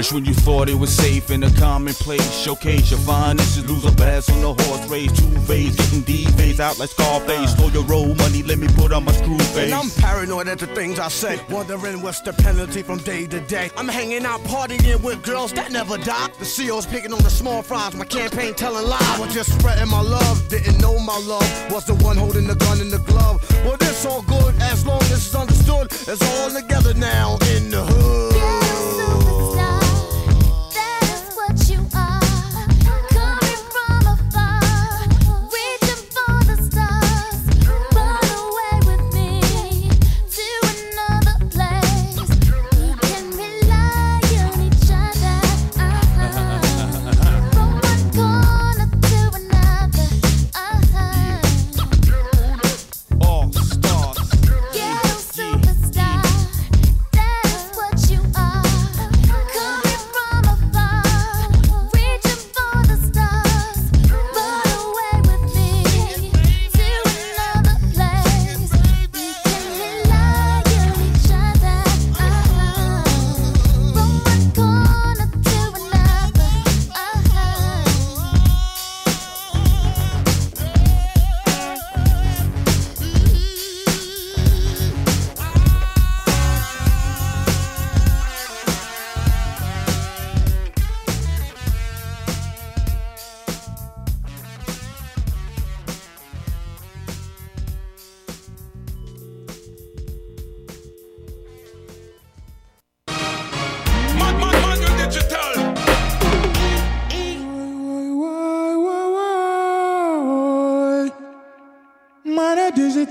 It's when you thought it was safe in a commonplace. Showcase your finances, lose a bass on the horse race. Two phase, getting D-phase out like Scarface. Stole your roll money, let me put on my screw face. And I'm paranoid at the things I say. Wondering what's the penalty from day to day. I'm hanging out partying with girls that never die. The CEO's picking on the small fries. My campaign telling lies. Was just spreading my love. Didn't know my love was the one holding the gun in the glove. Well, this all good as long as it's understood. It's all together now in the hood.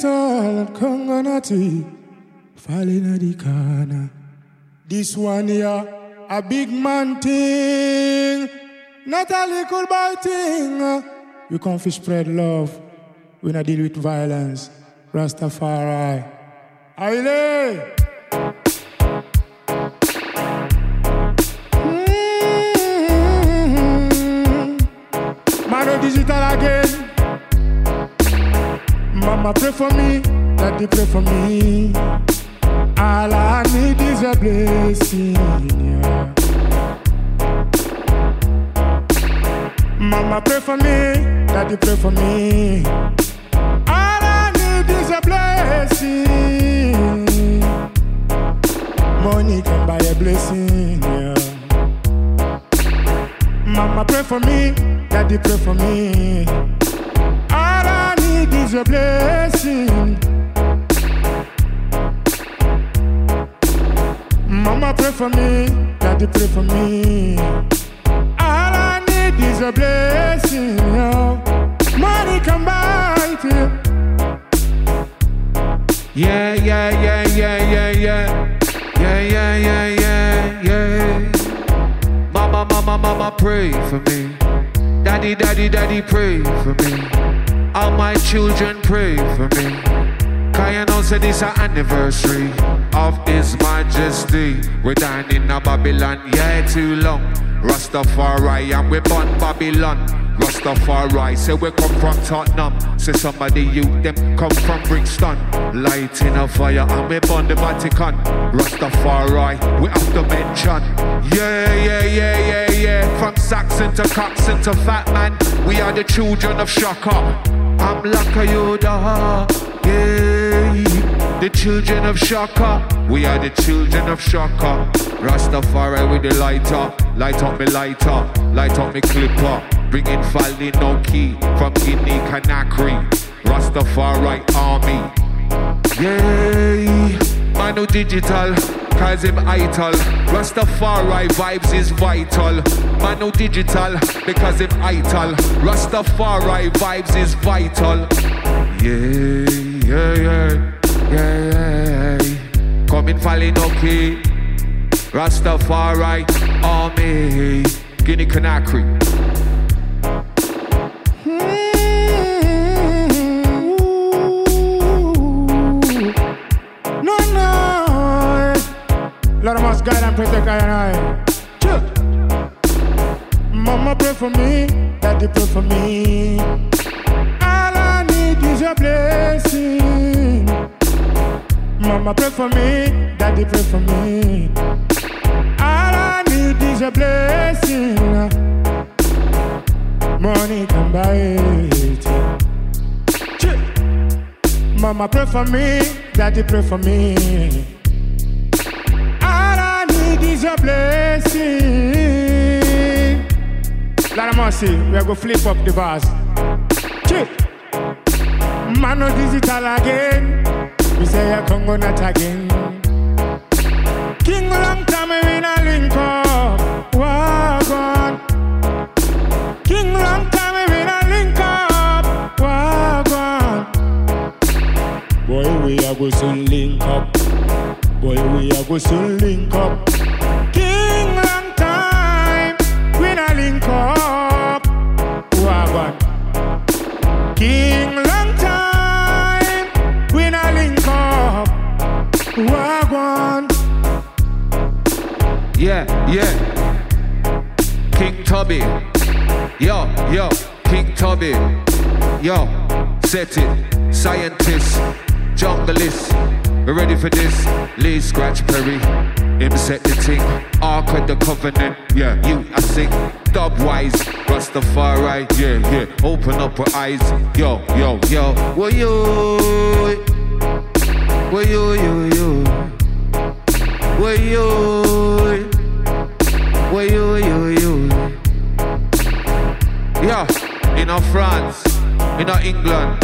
Man digital Congonati falling at the. This one here, a big man thing, not a little boy thing. We come to spread love. We not deal with violence. Rastafari. Aile! Mm-hmm. Man digital again. Mama pray for me, daddy pray for me. All I need is a blessing. yeah. Mama pray for me, daddy pray for me. All I need is a blessing. Money can buy a blessing. Yeah. Mama pray for me, daddy pray for me. Is a blessing. Mama pray for me, daddy pray for me. All I need is a blessing. yo. Money can buy it. Yeah, yeah, yeah, yeah, yeah, yeah. Yeah, yeah, yeah, yeah, yeah. Mama, mama, mama, pray for me. Daddy, daddy, daddy, pray for me. All my children pray for me. Cause you know, say this a anniversary of His Majesty. We're down in a Babylon, yeah, too long. Rastafari, and we're born Babylon. Rastafari, say we come from Tottenham. Say somebody you them come from Brixton. Lighting a fire and we born the Vatican. Rastafari, we have to mention. Yeah, yeah, yeah, yeah, yeah. From Saxon to Coxon to Fat Man, we are the children of Shaka. I'm Laka Yoda. Yeah, the children of Shaka. We are the children of Shaka. Rastafari with the lighter. Light up me lighter. Light up me clipper. Bringing Fali no key from Guinea Conakry. Rastafari army. Yeah, Manu digital. Cause him ital. Rastafari vibes is vital. Manu digital because him ital. Rastafari vibes is vital. Yeah, yeah, yeah, yeah, yeah. Coming falling okay. Rastafari army. Guinea Conakry. Lord must guide and protect I and I. Mama pray for me, daddy pray for me. All I need is your blessing. Mama pray for me, daddy pray for me. All I need is your blessing. Money can buy it. Mama pray for me, daddy pray for me. Is your blessing. Lord mercy, we are going to flip up the bars. Chip. Man, no digital again. We say a Congo not again. King long time we in a link up. Wagon. King long time we in a link up. Wagon. Boy, we are go soon link up. Boy, we are go soon link up. Yeah. King Tubby. Yo, yo, King Tubby. Yo, set it. Scientist, junglist. We're ready for this? Lee Scratch Perry. Him set the thing. Ark of the Covenant. Yeah, you, I sing. Dubwise. Rastafari. Yeah, yeah. Open up your eyes. Yo, yo, yo. Well, you. Well, you, you, you. Well, you. Well, you, you, you. Yeah, in a France, in a England,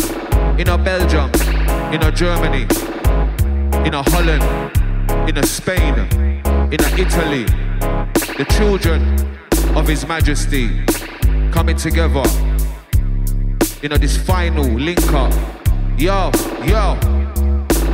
in a Belgium, in a Germany, in a Holland, in a Spain, in a Italy. The children of His Majesty coming together You know this final link up. Yo, yo.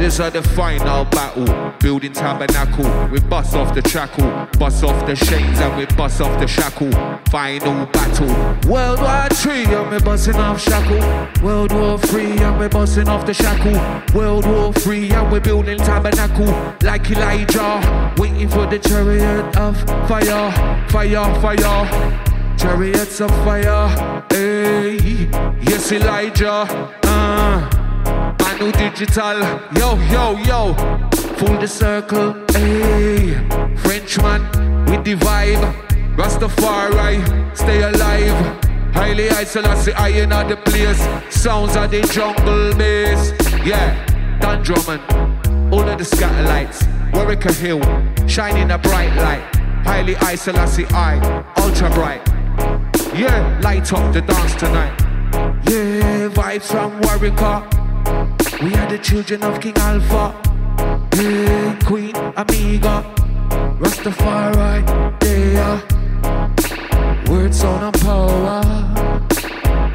This is the final battle. Building tabernacle. We bust off the shackle. Bust off the chains and we bust off the shackle. Final battle. World War Three and we busting off shackle. World War Three and we busting off the shackle. World War Three and we building tabernacle. Like Elijah. Waiting for the chariot of fire. Fire, fire. Chariots of fire. Hey. Yes, Elijah. Uh. Manu Digital, yo, yo, yo, full the circle, hey, Frenchman with the vibe, Rastafari, stay alive, highly isolated, I in the place, sounds of the jungle bass, yeah, Dan Drummond, all of the scatter Warwick Hill, shining a bright light, highly isolated, I, ultra bright, yeah, light up the dance tonight, yeah, vibes from Warwick. We are the children of King Alpha, hey, Queen Amiga, Rastafari, they are. Words on our power,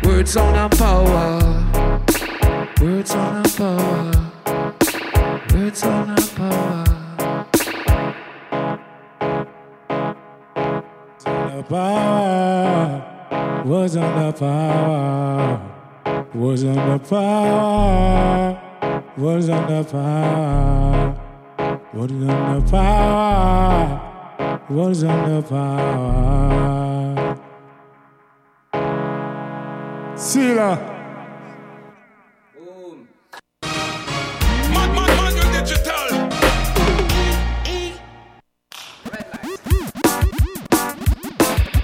words on our power, words on our power, words on our power. Words on power, was on the power was on the power, was on the power, was on the power, was on the power. Sila.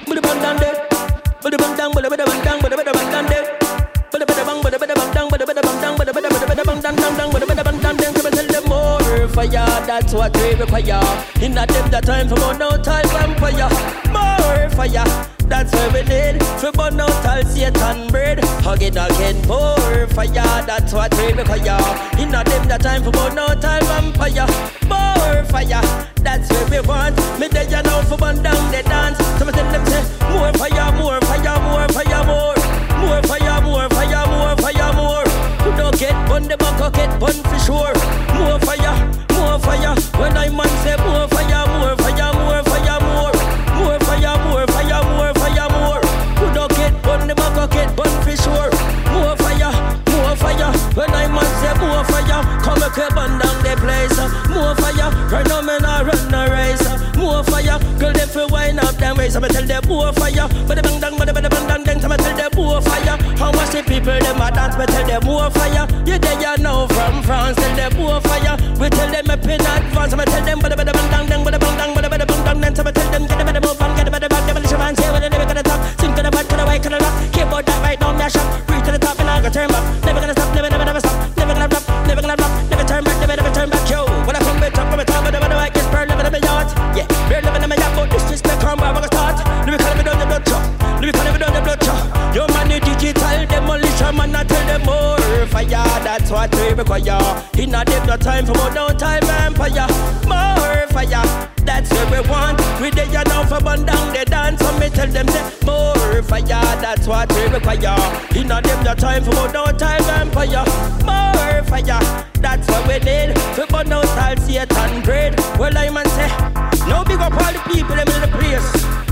But the bun down there, but the bun down, but the bun down, but the. Bada bada bang, bada bada bang dang, bada bada bada bada bang dang dang dang, bada bada bang dang tell them more fire, that's what we require. In that them that time for more no time vampire. More fire. That's what we need To burn out all Satan bread Hug again More fire That's what we require In a them that time for burn out all vampire More fire That's what we want Me there you know for burn down the dance So me tell them say More fire, more fire, more fire, more More fire, more fire, more fire, more. Don't get burn the back get burn for sure. More fire, more fire. When I man say more fire, more fire, more fire, more. More fire, more fire, more fire, more. Don't get burn the back or get burn for sure. More fire, more fire. When I man say more fire Come and keep burn down the place uh. More fire, right now me not run the race uh. More fire, girl they feel wind up them ways. I'ma tell them more fire. But the bang dang, but the bang dang dang people them a dance Me tell them more fire. You there you know from France Tell them more fire. We tell them up in advance I'ma tell them but the bang dang the bang dang, but the bang dang dang. I'ma tell them get the better move on, get the better back Devil man say when they never gonna talk. Sing to the bad, to the white, to the rock Keyboard that right now me a shot Reach to the top and I go turn back. Never gonna stop, require. In a them no time for more no time vampire. More fire, that's what we want. We dey ya now for burn down the dance. So me tell them say more fire, that's what we require. In a them no time for more no time vampire. More fire, that's what we need. We burn out all Satan bread. Well I man say, no big up all the people in the place.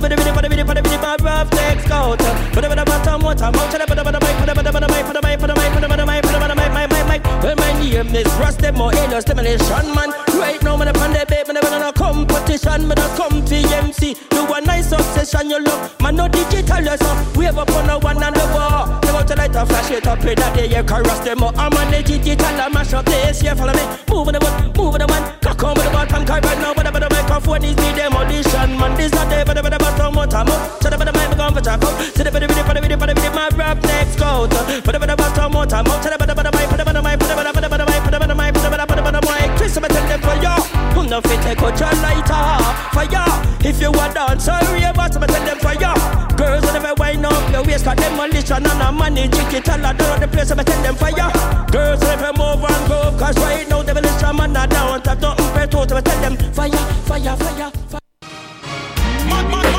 bidi bidi bidi bidi bidi bidi bidi my rough legs go to bidi bidi bottom what I'm out bidi bidi mic bidi bidi bidi mic bidi mic bidi mic bidi mic bidi mic mic mic mic mic well my name is Rusty more ain't no stimulation man right now man upon the bed man upon no competition man I come to MC you a nice obsession you look man no digital yourself wave up on the one and the wall never to light a flash it up in that day you can Rusty more I'm on the digital I mash up this yeah follow me moving the one moving the one cock on with the bottom card right now but for this new demolition, man. This not the better, better, bottom, up. Shut up, better, might become for chop up. Sit the better, the better, better, the better, my rap next coat. Better, better, bottom, what I'm up. Shut up, better, better, might, better, better, better, better, better. Chris, I'm for ya. Who know fit take out your lighter? ya? If you are dancer, real bottom, I tell them fire. Girls, whenever wind up your waist, demolition and a money, chicken, tell her, don't the place, I tell them fire. Girls, whenever move and go, cause right now, devilish, I'm not down, tap, nothing better to tell them fire, fire, fire, fire.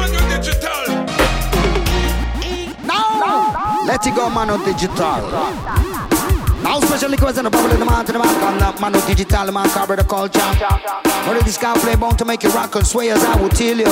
You digital. Now, let it go, man, on digital. Now, especially because in the bubble in the mountain, the man, come up, man, on digital, man, cover the culture. What this guy play bound to make you rock and sway, as I will tell you.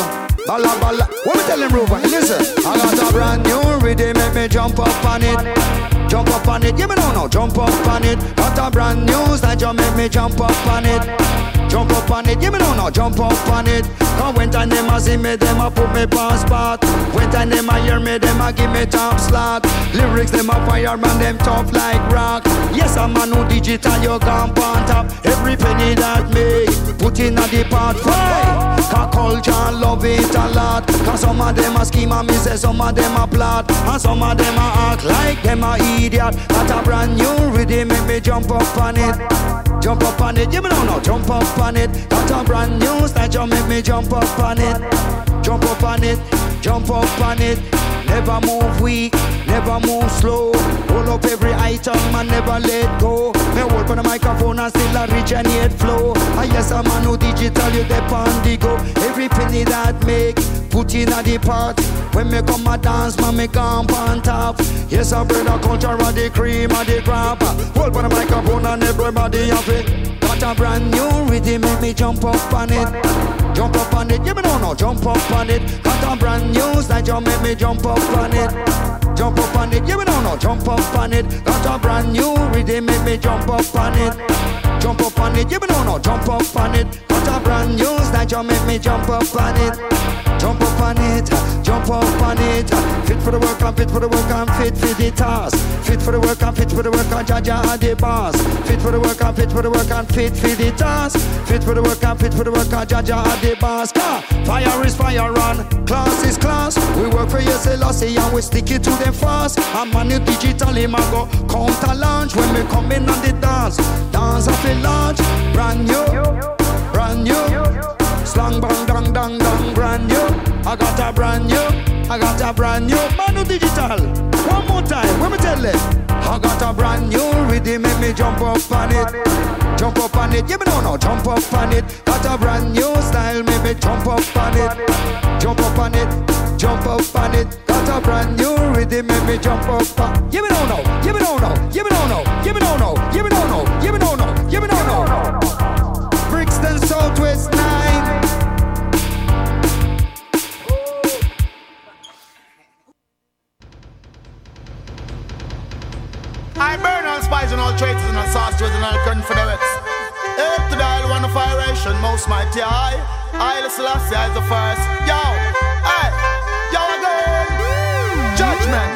Balla, balla. What me tell him, Ruben? Listen, I got a brand new rhythm, make me jump up on it. Jump up on it, yeah, me no, no, jump up on it. Got a brand new that you make me jump up on it. Jump up on it, give me no, no, jump up on it. Cause when time them a see me, them a put me past spot. When time them a hear me, them a give me top slot. Lyrics, them a fire, man, them tough like rock. Yes, I'm a new digital, you gone on top. Every penny that me put in a the pot. Why? Cause culture love it a lot. Cause some of them a scheme and me say some of them a plot. And some of them a act like them a idiot. Got a brand new rhythm, make me jump up on it. Jump up on it, yeah, me no, no, jump up on it. Got a brand new style, you make me jump up on it. Jump up on it, jump up on it. Never move weak, never move slow. Roll up every item and never let go. Me hold on the microphone and still a originate flow. I yes, I'm a new digital, you dep on the go. Every penny that make, put in a the pot. When me come a dance, man, me come on top. Yes, I bring the culture of the cream of the crop. Hold on the microphone and everybody have it. Got a brand new rhythm, make me jump up on it. Jump up on it, yeah, me no, no, jump up on it. Got a brand new style, make me jump up on it. Jump up on it, yeah, me no, jump up on it. Got a brand new rhythm, make me jump up on it. Jump up on it, yeah, me no, jump up on it. Got a brand new style, you make me jump up on it. Jump up on it, jump up on it. Fit for the work, I'm fit for the work, I'm fit for the task. Fit for the work, I'm fit for the work, I'm Jaja and the boss. Fit for the work, I'm fit for the work, I'm fit for the task. Fit for the work, I'm fit for the work, I'm Jaja and the boss. Ah, Fire is fire on, class is class. We work for your Selassie and we stick it to them fast. I'm a new digital, I go counter launch when we come in on the dance. Dance I feel brand new, brand new. Slang bang dang dang dang brand new. I got a brand new. I got a brand new Manu Digital. One more time, let me tell it. I got a brand new rhythm, make me jump up on it. Jump up on it, yeah, me no no, jump up on it. Got a brand new style, make me jump up on it. Jump up on it, jump up on it. Got a brand new rhythm, make me jump up. Uh. Yeah, me no no, yeah, me no no, yeah, me no no, yeah, me no no, yeah, me no no, yeah, me no no, yeah, me no no. Brixton 9. I burn all spies and all traitors and all sorcerers and all confederates. Up to isle, one of iration, most mighty I. I, the Selassie, is the first. Yo, hey, judgment.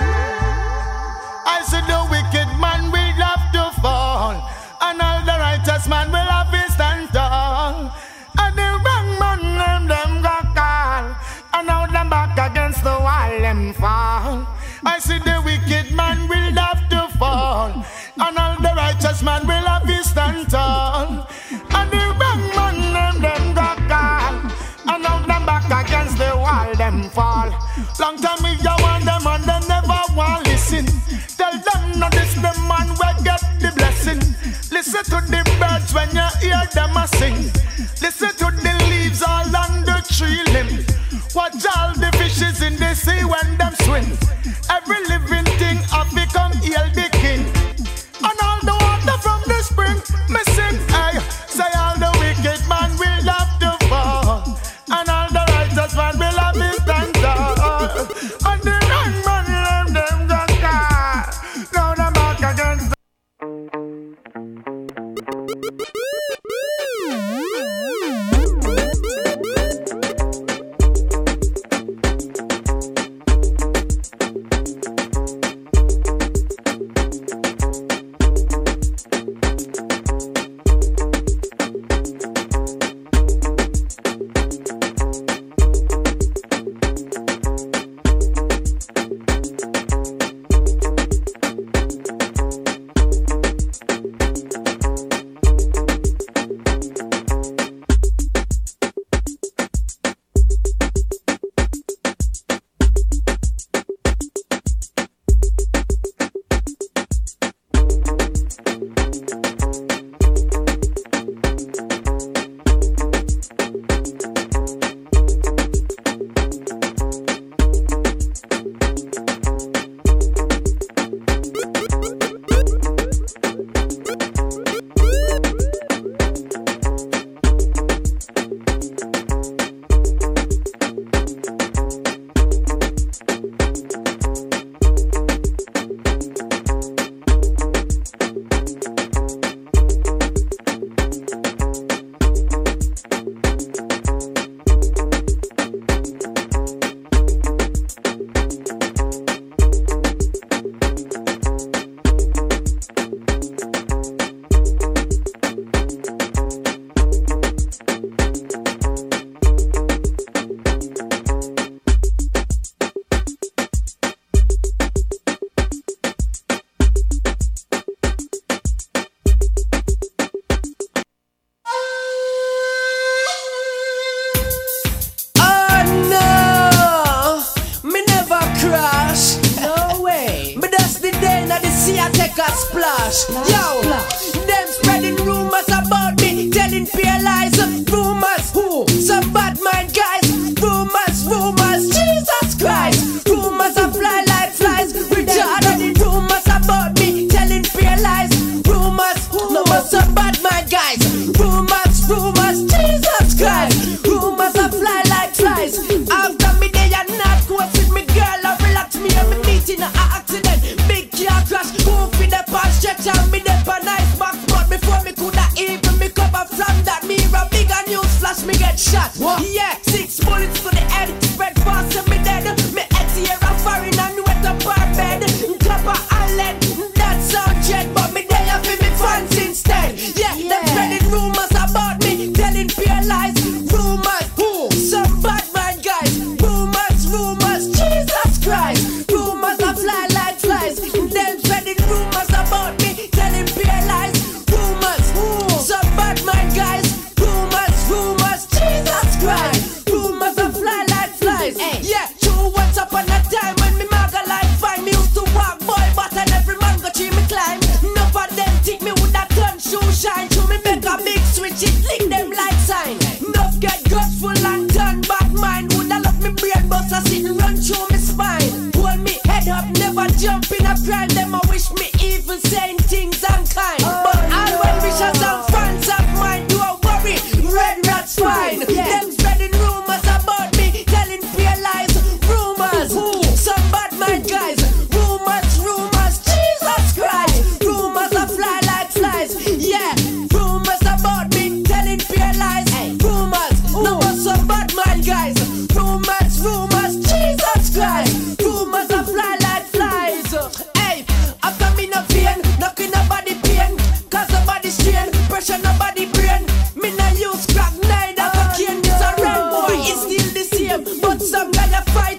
I said the wicked man will have to fall, and all the righteous man will have to stand tall. And the wrong man them them go call, and now them back against the wall them fall. I said the wicked man will have to fall, and all the righteous man will have to stand tall. And the wrong man them them go call, and now them back against the wall them fall. Long time we no this the man will get the blessing. Listen to the birds when you hear them a sing. Listen to the leaves all on the tree limb. Watch all the fishes in the sea when them swim. Every living thing have become healed.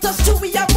us till we are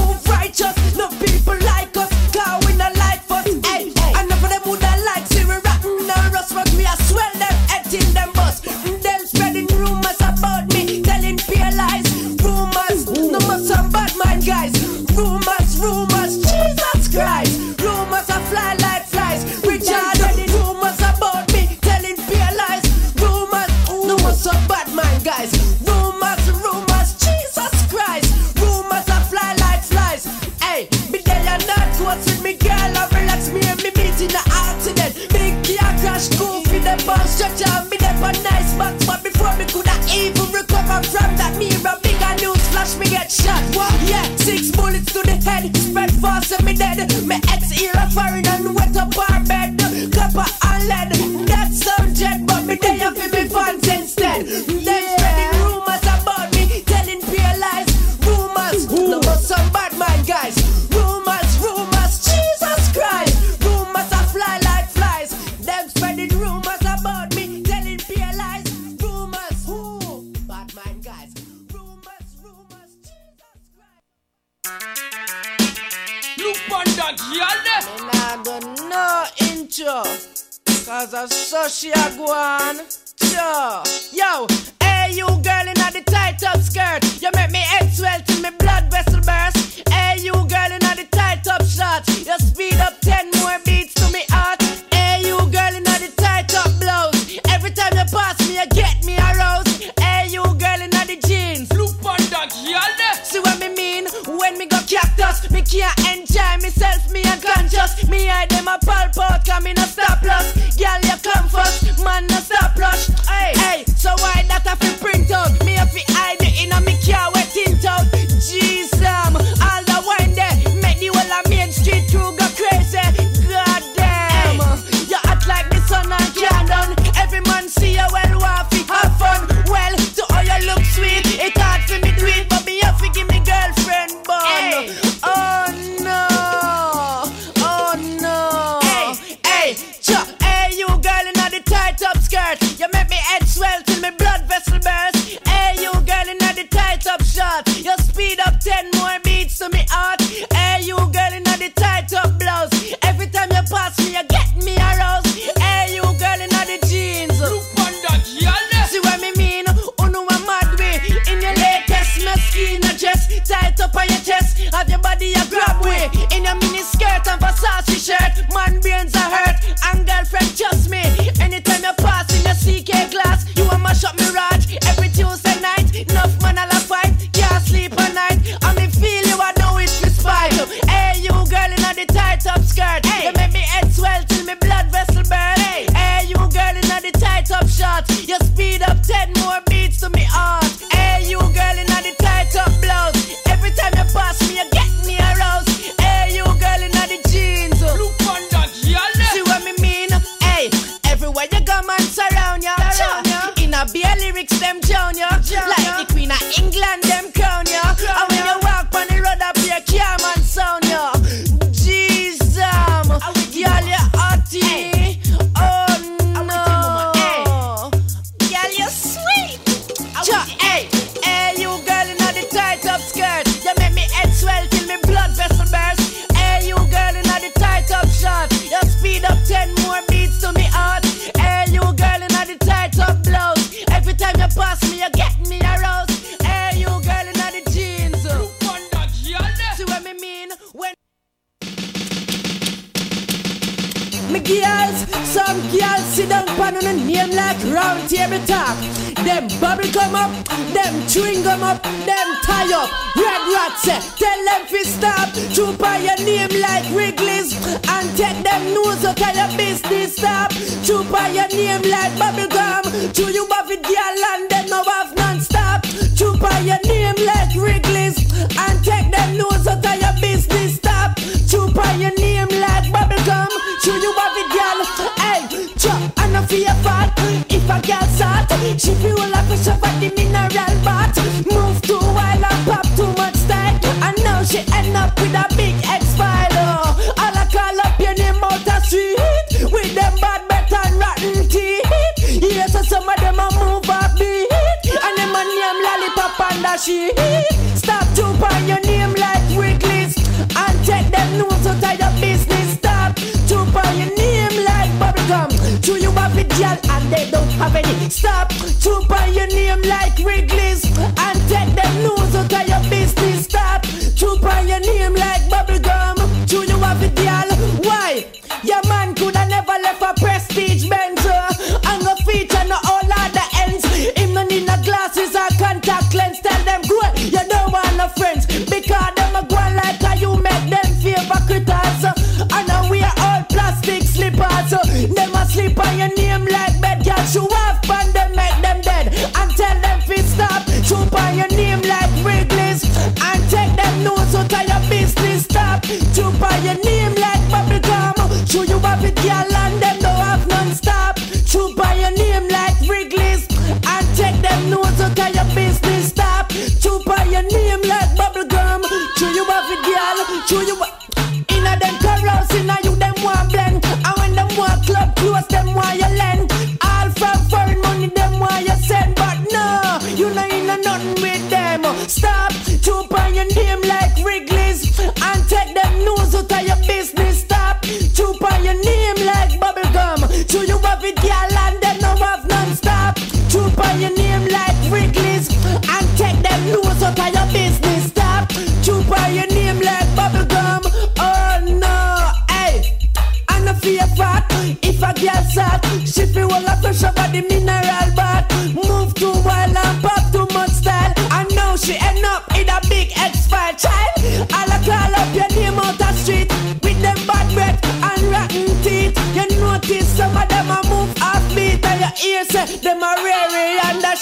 to you.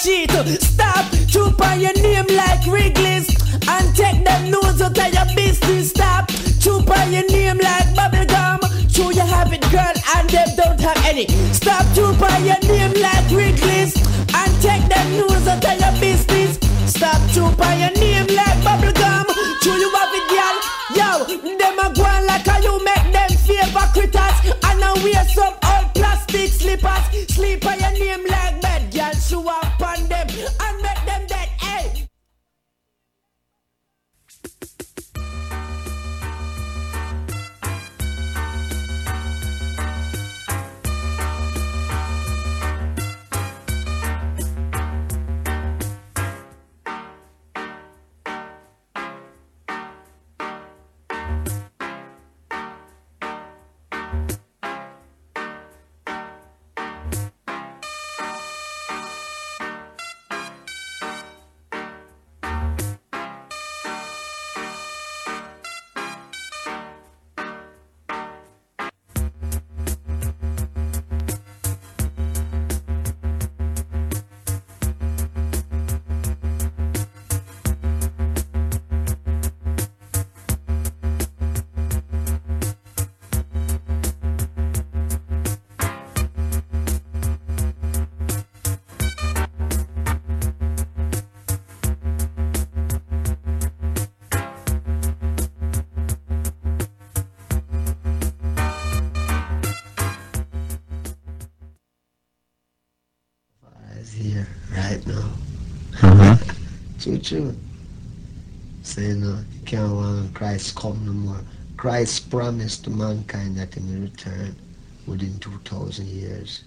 Sheet. Stop, choop on your name like Wrigley's And take them nose out of your business. Stop, choop on your name like bubblegum. True you have it girl and them don't have any. Stop choop on your name like Wrigley's And take them nose out of your business. Stop choop on your name like bubblegum. True you have it girl. Yo, them a go like how you make them favor critters And now wear some True, true. Saying, uh, you can't want Christ come no more. Christ promised to mankind that he will return within 2,000 years.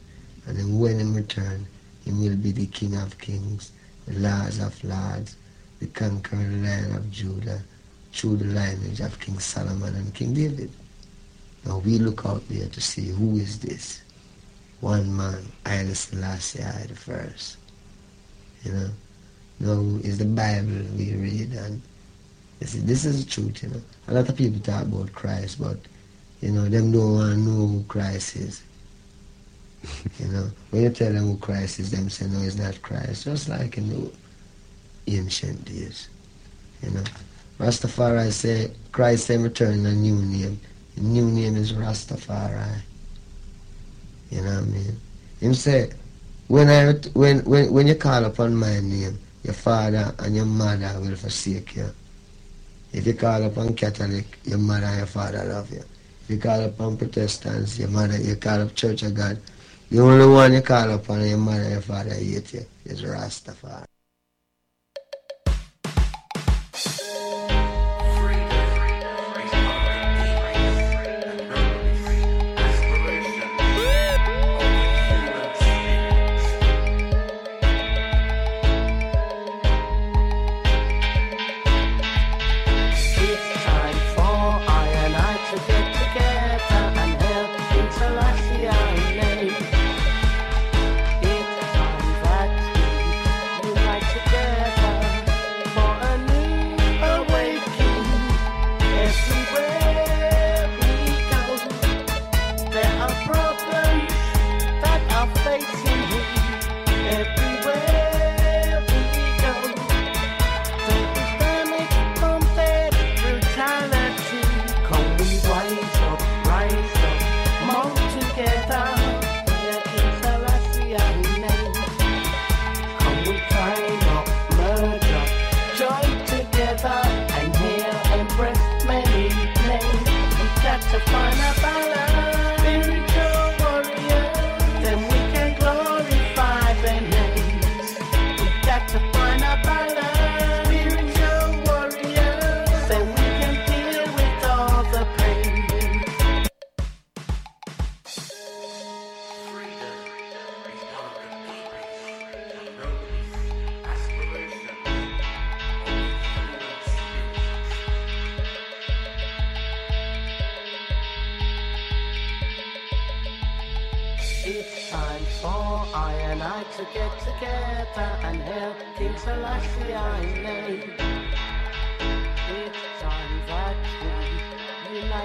And then when he return, he will be the King of kings, the Lord of lords, the conquering Lion of Judah, through the lineage of King Solomon and King David. Now we look out there to see who is this. One man, Haile Selassie I the first. You know. Now is the Bible we read and this is, this is the truth, you know. A lot of people talk about Christ, but you know, them don't want to know who Christ is. you know, when you tell them who Christ is, them say no, it's not Christ. Just like in the ancient days, you know. Rastafari say Christ can return a new name. The new name is Rastafari. You know what I mean? Him say, when I when when when you call upon my name, your father and your mother will forsake you. If you call upon Catholic, your mother and your father love you. If you call upon Protestants, your mother, you call up Church of God. The only one you call upon your mother and your father hate you is Rastafari.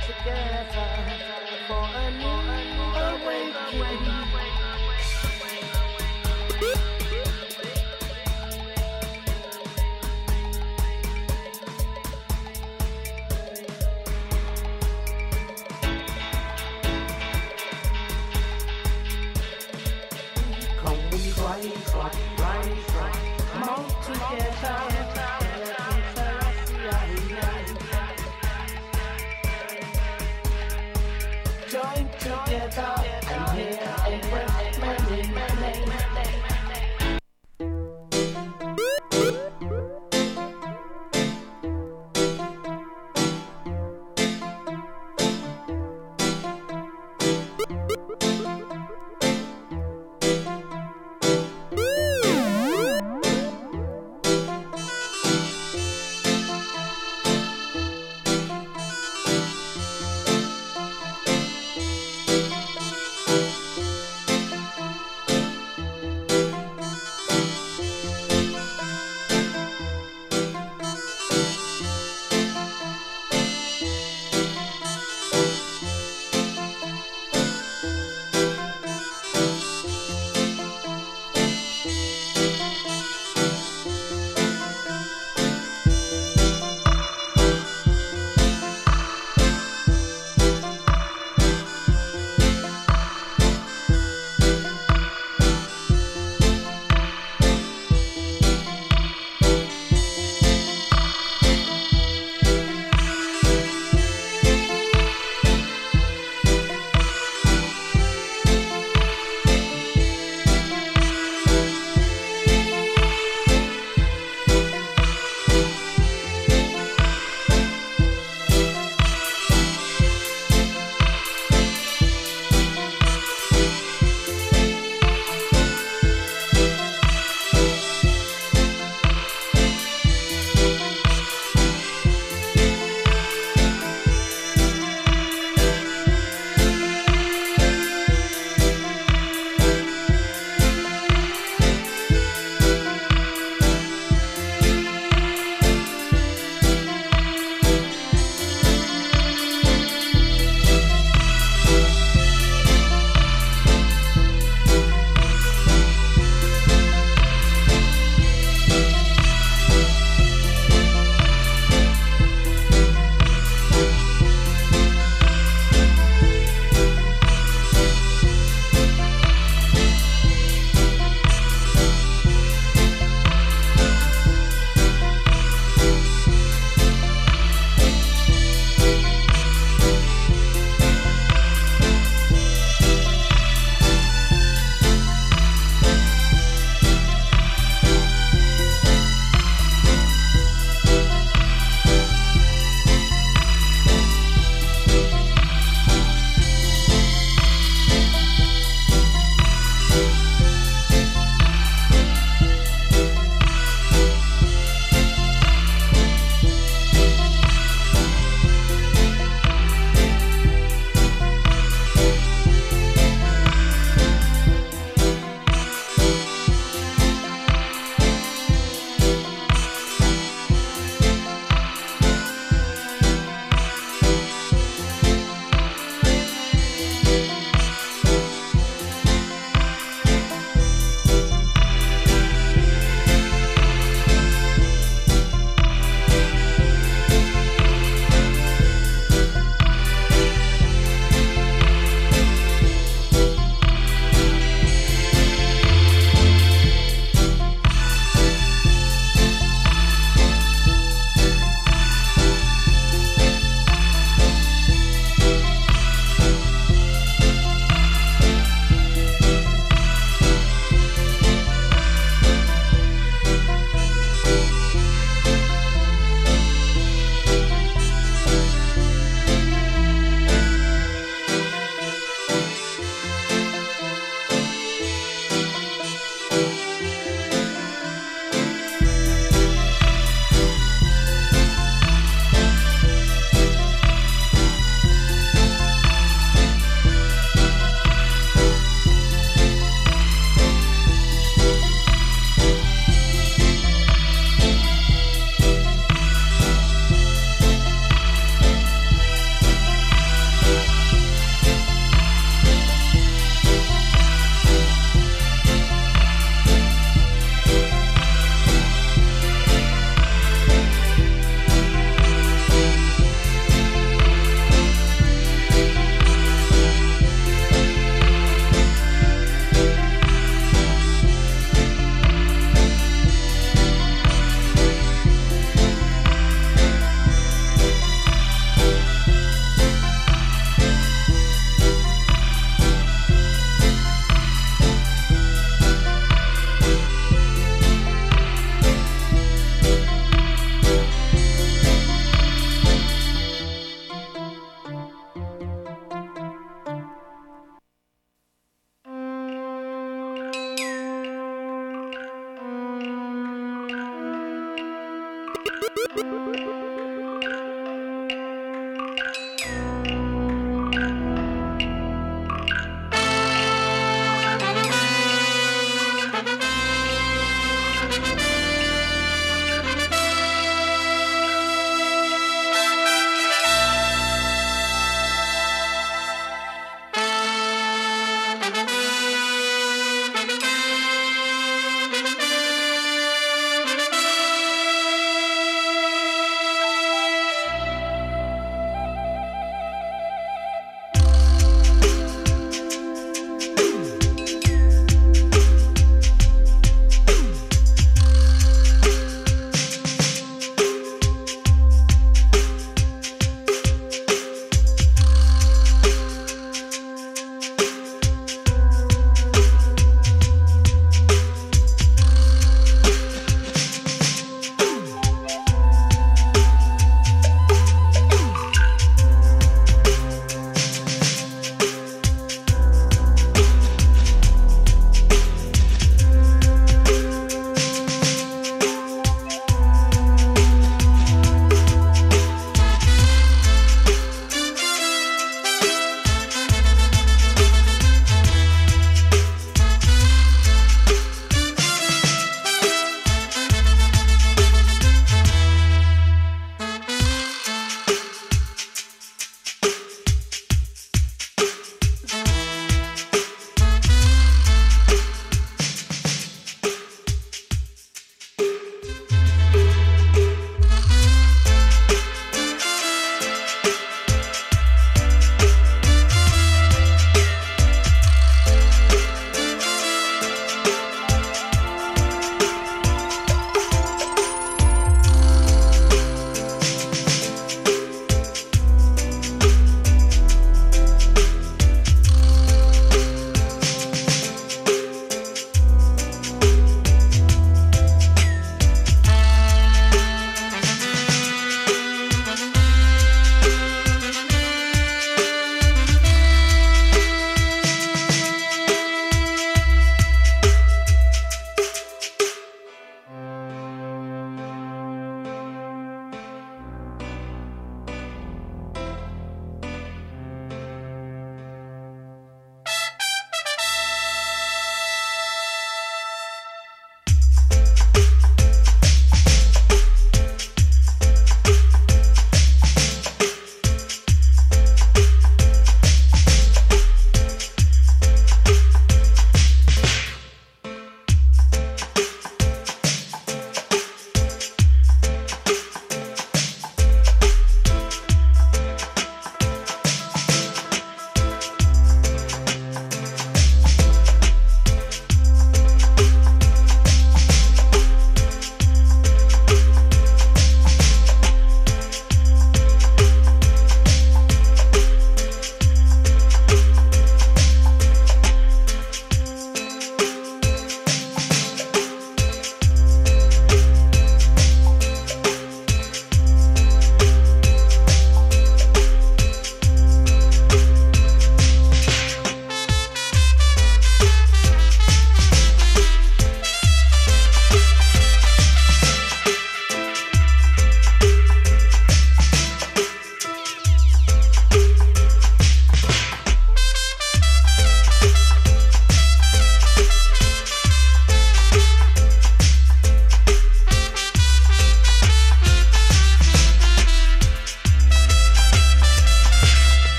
Together for a new awakening. Come we rise up, rise up, come out together. together. And here I am, running, running, running.